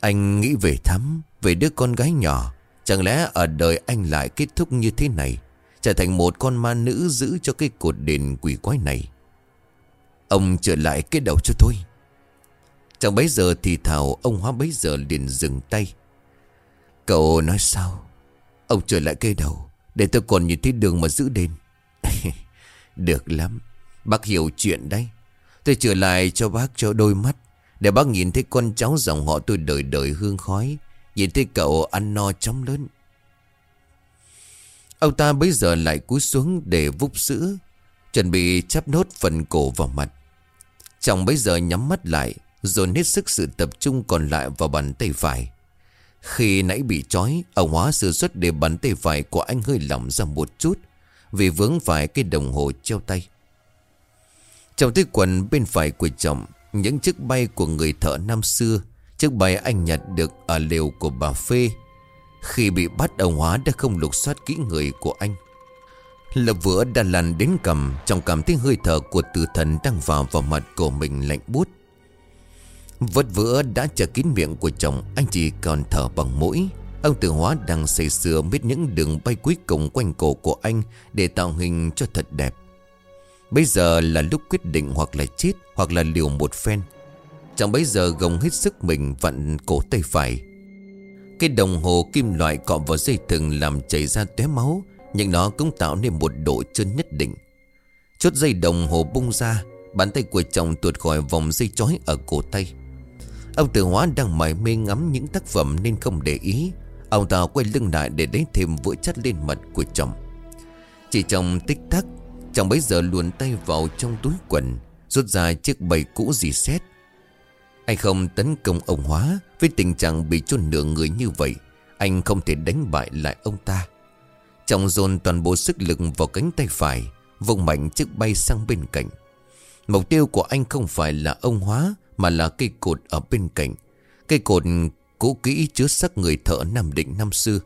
Anh nghĩ về thắm về đứa con gái nhỏ, Chẳng lẽ ở đời anh lại kết thúc như thế này, Trở thành một con ma nữ giữ cho cái cột đền quỷ quái này? Ông trở lại cái đầu cho tôi. Chẳng bấy giờ thì thảo, Ông hóa bấy giờ liền dừng tay. Cậu nói sao? Ông trở lại cây đầu, Để tôi còn nhìn thấy đường mà giữ đền. Được lắm, Bác hiểu chuyện đấy. Tôi trở lại cho bác cho đôi mắt, Để bác nhìn thấy con cháu dòng họ tôi đời đời hương khói. Nhìn thấy cậu ăn no chóng lớn. Ông ta bây giờ lại cúi xuống để vúc sữa, Chuẩn bị chắp nốt phần cổ vào mặt. Chồng bây giờ nhắm mắt lại, Dồn hết sức sự tập trung còn lại vào bàn tay phải. Khi nãy bị trói, Ông hóa sử xuất để bàn tay phải của anh hơi lỏng ra một chút, Vì vướng phải cái đồng hồ treo tay. Trong túi quần bên phải của chồng, Những chiếc bay của người thợ năm xưa Chiếc bài anh nhặt được ở liều của bà Phê. Khi bị bắt, ông Hóa đã không lục soát kỹ người của anh. Lập vữa đã lăn đến cầm, Trong cảm thấy hơi thở của tử thần đang vào vào mặt của mình lạnh bút Vất vữa đã trả kín miệng của chồng, Anh chỉ còn thở bằng mũi. Ông tử hóa đang xây sửa biết những đường bay cuối cùng quanh cổ của anh Để tạo hình cho thật đẹp. Bây giờ là lúc quyết định hoặc là chết Hoặc là liều một phen. Chẳng bấy giờ gồng hết sức mình vặn cổ tay phải. Cái đồng hồ kim loại cọ vào dây thừng làm chảy ra tóe máu, Nhưng nó cũng tạo nên một độ chân nhất định. Chốt dây đồng hồ bung ra, Bàn tay của chồng tuột khỏi vòng dây chói ở cổ tay. Ông tử hóa đang mải mê ngắm những tác phẩm nên không để ý. Ông ta quay lưng lại để lấy thêm vữa chất lên mặt của chồng. Chỉ trong tích tắc Chồng bấy giờ luồn tay vào trong túi quần, Rút ra chiếc bầy cũ dì xét anh không tấn công ông Hóa Với tình trạng bị chôn nửa người như vậy. Anh không thể đánh bại lại ông ta. Trọng dồn toàn bộ sức lực vào cánh tay phải Vùng mạnh chiếc bay sang bên cạnh. Mục tiêu của anh không phải là ông Hóa, Mà là cây cột ở bên cạnh. Cây cột cũ kỹ chứa xác người thợ Nam Định năm xưa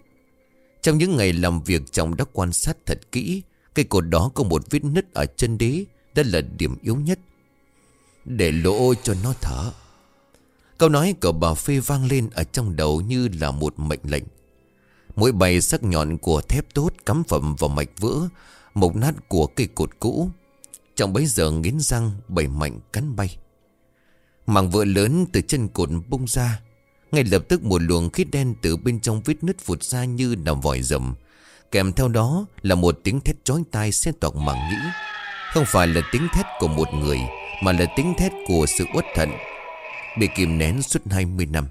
Trong những ngày làm việc, Trọng đã quan sát thật kỹ. Cây cột đó có một vết nứt ở chân đế Đó là điểm yếu nhất. Để lỗ cho nó thở. Câu nói của bà Phê vang lên ở trong đầu như là một mệnh lệnh. mũi bày sắc nhọn của thép tốt cắm phẩm vào mạch vỡ, mộc nát của cây cột cũ. Trong bấy giờ nghiến răng bầy mạnh cắn bay. Mảng vỡ lớn từ chân cột bung ra. Ngay lập tức một luồng khí đen từ bên trong vết nứt phụt ra như là vòi rầm. Kèm theo đó là một tiếng thét chói tai xé toạc màng nghĩ, Không phải là tiếng thét của một người, mà là tiếng thét của sự uất thận Bị kìm nén suốt 20 năm.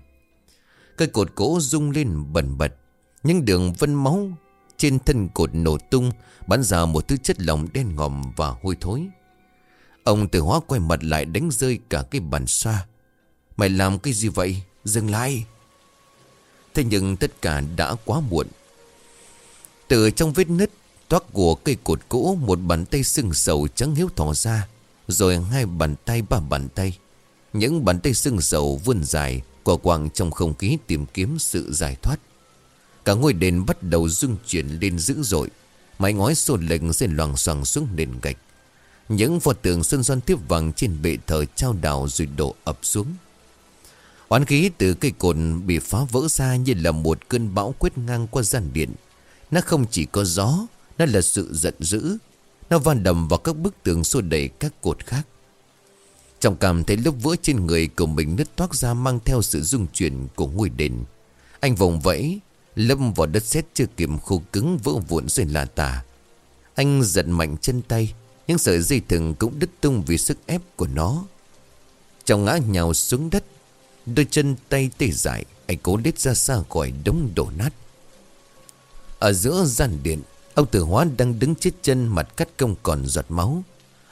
Cây cột gỗ rung lên bẩn bật, Những đường vân máu Trên thân cột nổ tung Bắn ra một thứ chất lỏng đen ngòm và hôi thối. Ông từ hóa quay mặt lại đánh rơi cả cái bàn xoa. Mày làm cái gì vậy? Dừng lại. Thế nhưng tất cả đã quá muộn. Từ trong vết nứt Toát của cây cột cũ, Một bàn tay sưng sầu trắng hiếu thỏ ra, Rồi hai bàn tay, ba bàn tay những bàn tay sưng sầu vươn dài Quả quang trong không khí tìm kiếm sự giải thoát. Cả ngôi đền bắt đầu rung chuyển lên dữ dội, Mái ngói sồn lệnh rên loằng xoàng xuống nền gạch. Những pho tượng sơn son tiếp vàng trên bệ thờ trao đảo rồi đổ ập xuống. Oán khí từ cây cột bị phá vỡ ra như là một cơn bão quét ngang qua gian điện. Nó không chỉ có gió, Nó là sự giận dữ. Nó van đầm vào các bức tường xô đẩy các cột khác trong cảm thấy lớp vỡ trên người của mình nứt toát ra mang theo sự rung chuyển của ngôi đền. Anh vùng vẫy, lâm vào đất sét chưa kịp khô cứng vỡ vụn rồi là tả. Anh giật mạnh chân tay, những sợi dây thừng cũng đứt tung vì sức ép của nó. Trong ngã nhào xuống đất, đôi chân tay tê dại, anh cố đít ra xa khỏi đống đổ nát. Ở giữa gian điện, ông tử hóa đang đứng chết chân mặt cắt công còn giọt máu.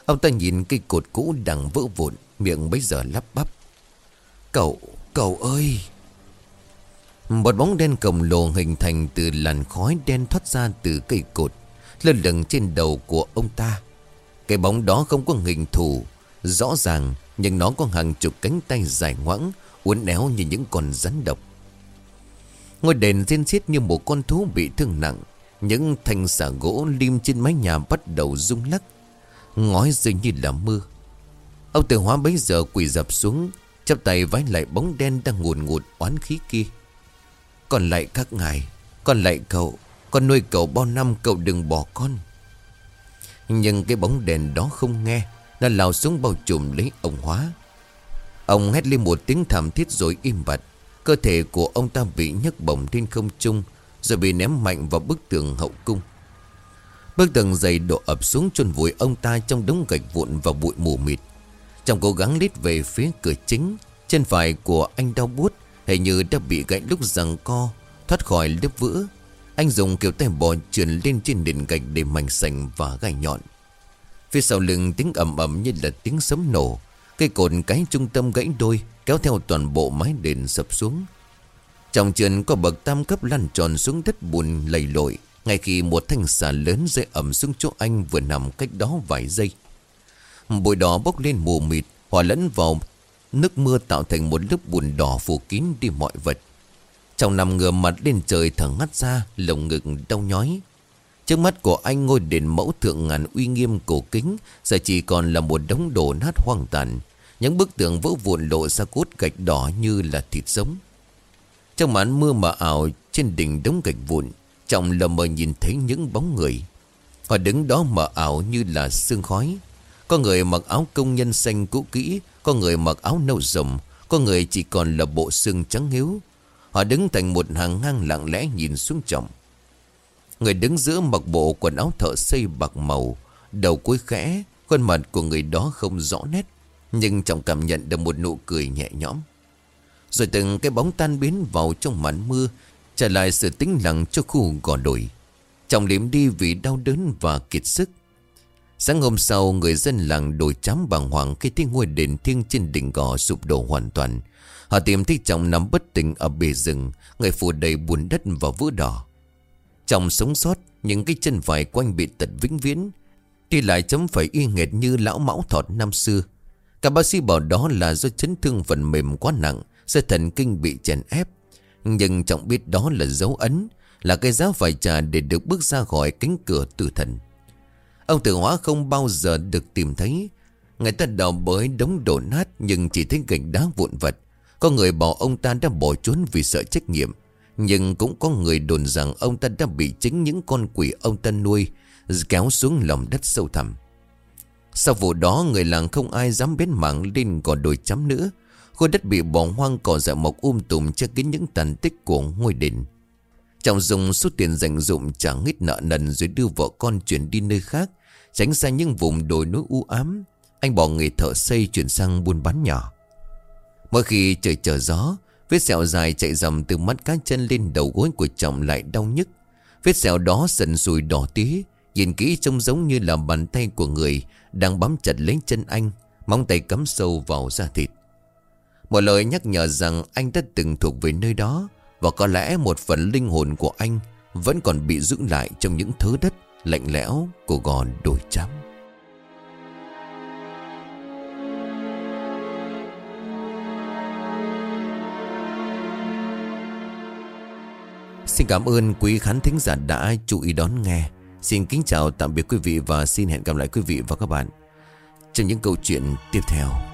Ông ta nhìn cây cột cũ đang vỡ vụn Miệng bấy giờ lắp bắp. Cậu, cậu ơi! Một bóng đen khổng lồ hình thành từ làn khói đen thoát ra từ cây cột Lơ lửng trên đầu của ông ta. Cái bóng đó không có hình thù Rõ ràng Nhưng nó có hàng chục cánh tay dài ngoãng Uốn éo như những con rắn độc. Ngôi đền riêng xiết như một con thú bị thương nặng Những thanh xả gỗ lim trên mái nhà bắt đầu rung lắc. Ngói rơi như là mưa. Ông tử hóa bấy giờ quỳ dập xuống, chắp tay vái lại bóng đen đang ngùn ngụt oán khí kia. Còn lại các ngài, Còn lại cậu Con nuôi cậu bao năm cậu đừng bỏ con. Nhưng cái bóng đèn đó không nghe Nó lao xuống bao trùm lấy ông hóa. Ông hét lên một tiếng thảm thiết rồi im bặt. Cơ thể của ông ta bị nhấc bổng trên không trung, Rồi bị ném mạnh vào bức tường hậu cung. Bức tường dày đổ ập xuống chôn vùi ông ta trong đống gạch vụn và bụi mù mịt. Trong cố gắng lít về phía cửa chính Chân phải của anh đau bút Hình như đã bị gãy lúc rằng co, Thoát khỏi lớp vữa. Anh dùng kiểu tay bò chuyển lên trên nền gạch để mảnh sành và gai nhọn. Phía sau lưng tiếng ầm ầm như là tiếng sấm nổ, Cây cột cái trung tâm gãy đôi, Kéo theo toàn bộ mái đền sập xuống. Trong trường có bậc tam cấp lăn tròn xuống đất bùn lầy lội, Ngay khi một thanh xà lớn rơi ẩm xuống chỗ anh vừa nằm cách đó vài giây. Bụi đỏ bốc lên mù mịt, Hòa lẫn vào nước mưa tạo thành một lớp bùn đỏ phủ kín đi mọi vật. Trong nằm ngửa mặt lên trời thở ngắt ra, Lồng ngực đau nhói. Trước mắt của anh ngôi đền mẫu thượng ngàn uy nghiêm cổ kính, Giờ chỉ còn là một đống đổ nát hoang tàn. Những bức tường vỡ vụn lộ ra cốt gạch đỏ như là thịt sống. Trong màn mưa mờ ảo, trên đỉnh đống gạch vụn, Trọng lờ mờ nhìn thấy những bóng người. Họ đứng đó mờ ảo như là sương khói. Có người mặc áo công nhân xanh cũ kỹ, Có người mặc áo nâu rồng Có người chỉ còn là bộ xương trắng hiếu Họ đứng thành một hàng ngang lặng lẽ nhìn xuống trọng. Người đứng giữa mặc bộ quần áo thợ xây bạc màu, Đầu cúi khẽ, Khuôn mặt của người đó không rõ nét, nhưng trọng cảm nhận được một nụ cười nhẹ nhõm. Rồi từng cái bóng tan biến vào trong màn mưa, Trả lại sự tĩnh lặng cho khu gò đồi. Trọng liếm đi vì đau đớn và kiệt sức. Sáng hôm sau, người dân làng đổi chám bàng hoàng Khi thấy ngôi đền thiêng trên đỉnh gò sụp đổ hoàn toàn. Họ tìm thấy chồng nằm bất tỉnh ở bề rừng, Người phủ đầy bùn đất và vữa đỏ. Chồng sống sót, Những cái chân phải quanh bị tật vĩnh viễn, Đi lại chấm phải y nghệt như lão mão thọt năm xưa. Cả bác sĩ bảo đó là do chấn thương phần mềm quá nặng Sẽ thần kinh bị chèn ép. Nhưng trọng biết đó là dấu ấn, Là cái giá phải trả để được bước ra khỏi cánh cửa tử thần. Ông tử hóa không bao giờ được tìm thấy. Người ta đào bới đống đổ nát, Nhưng chỉ thấy gạch đá vụn vật Có người bảo ông ta đã bỏ trốn vì sợ trách nhiệm. Nhưng cũng có người đồn rằng Ông ta đã bị chính những con quỷ ông ta nuôi Kéo xuống lòng đất sâu thẳm. Sau vụ đó, người làng không ai dám bến mạng lên gò đồi chấm nữa. Khu đất bị bỏ hoang cỏ dại mọc um tùm che kín những tàn tích của ngôi đền. Trọng dùng số tiền dành dụng trả hết nợ nần rồi đưa vợ con chuyển đi nơi khác, Tránh xa những vùng đồi núi u ám. Anh bỏ nghề thợ xây chuyển sang buôn bán nhỏ. Mỗi khi trời trở gió, Vết sẹo dài chạy dầm từ mắt cá chân lên đầu gối của chồng lại đau nhức. Vết sẹo đó sần sùi đỏ tí Nhìn kỹ trông giống như là bàn tay của người Đang bám chặt lấy chân anh, Móng tay cắm sâu vào da thịt. Một lời nhắc nhở rằng anh đã từng thuộc về nơi đó và có lẽ một phần linh hồn của anh Vẫn còn bị giữ lại trong những thứ đất Lạnh lẽo của gòn đồi trắng Xin cảm ơn quý khán thính giả đã chú ý đón nghe Xin kính chào, tạm biệt quý vị và xin hẹn gặp lại quý vị và các bạn trong những câu chuyện tiếp theo.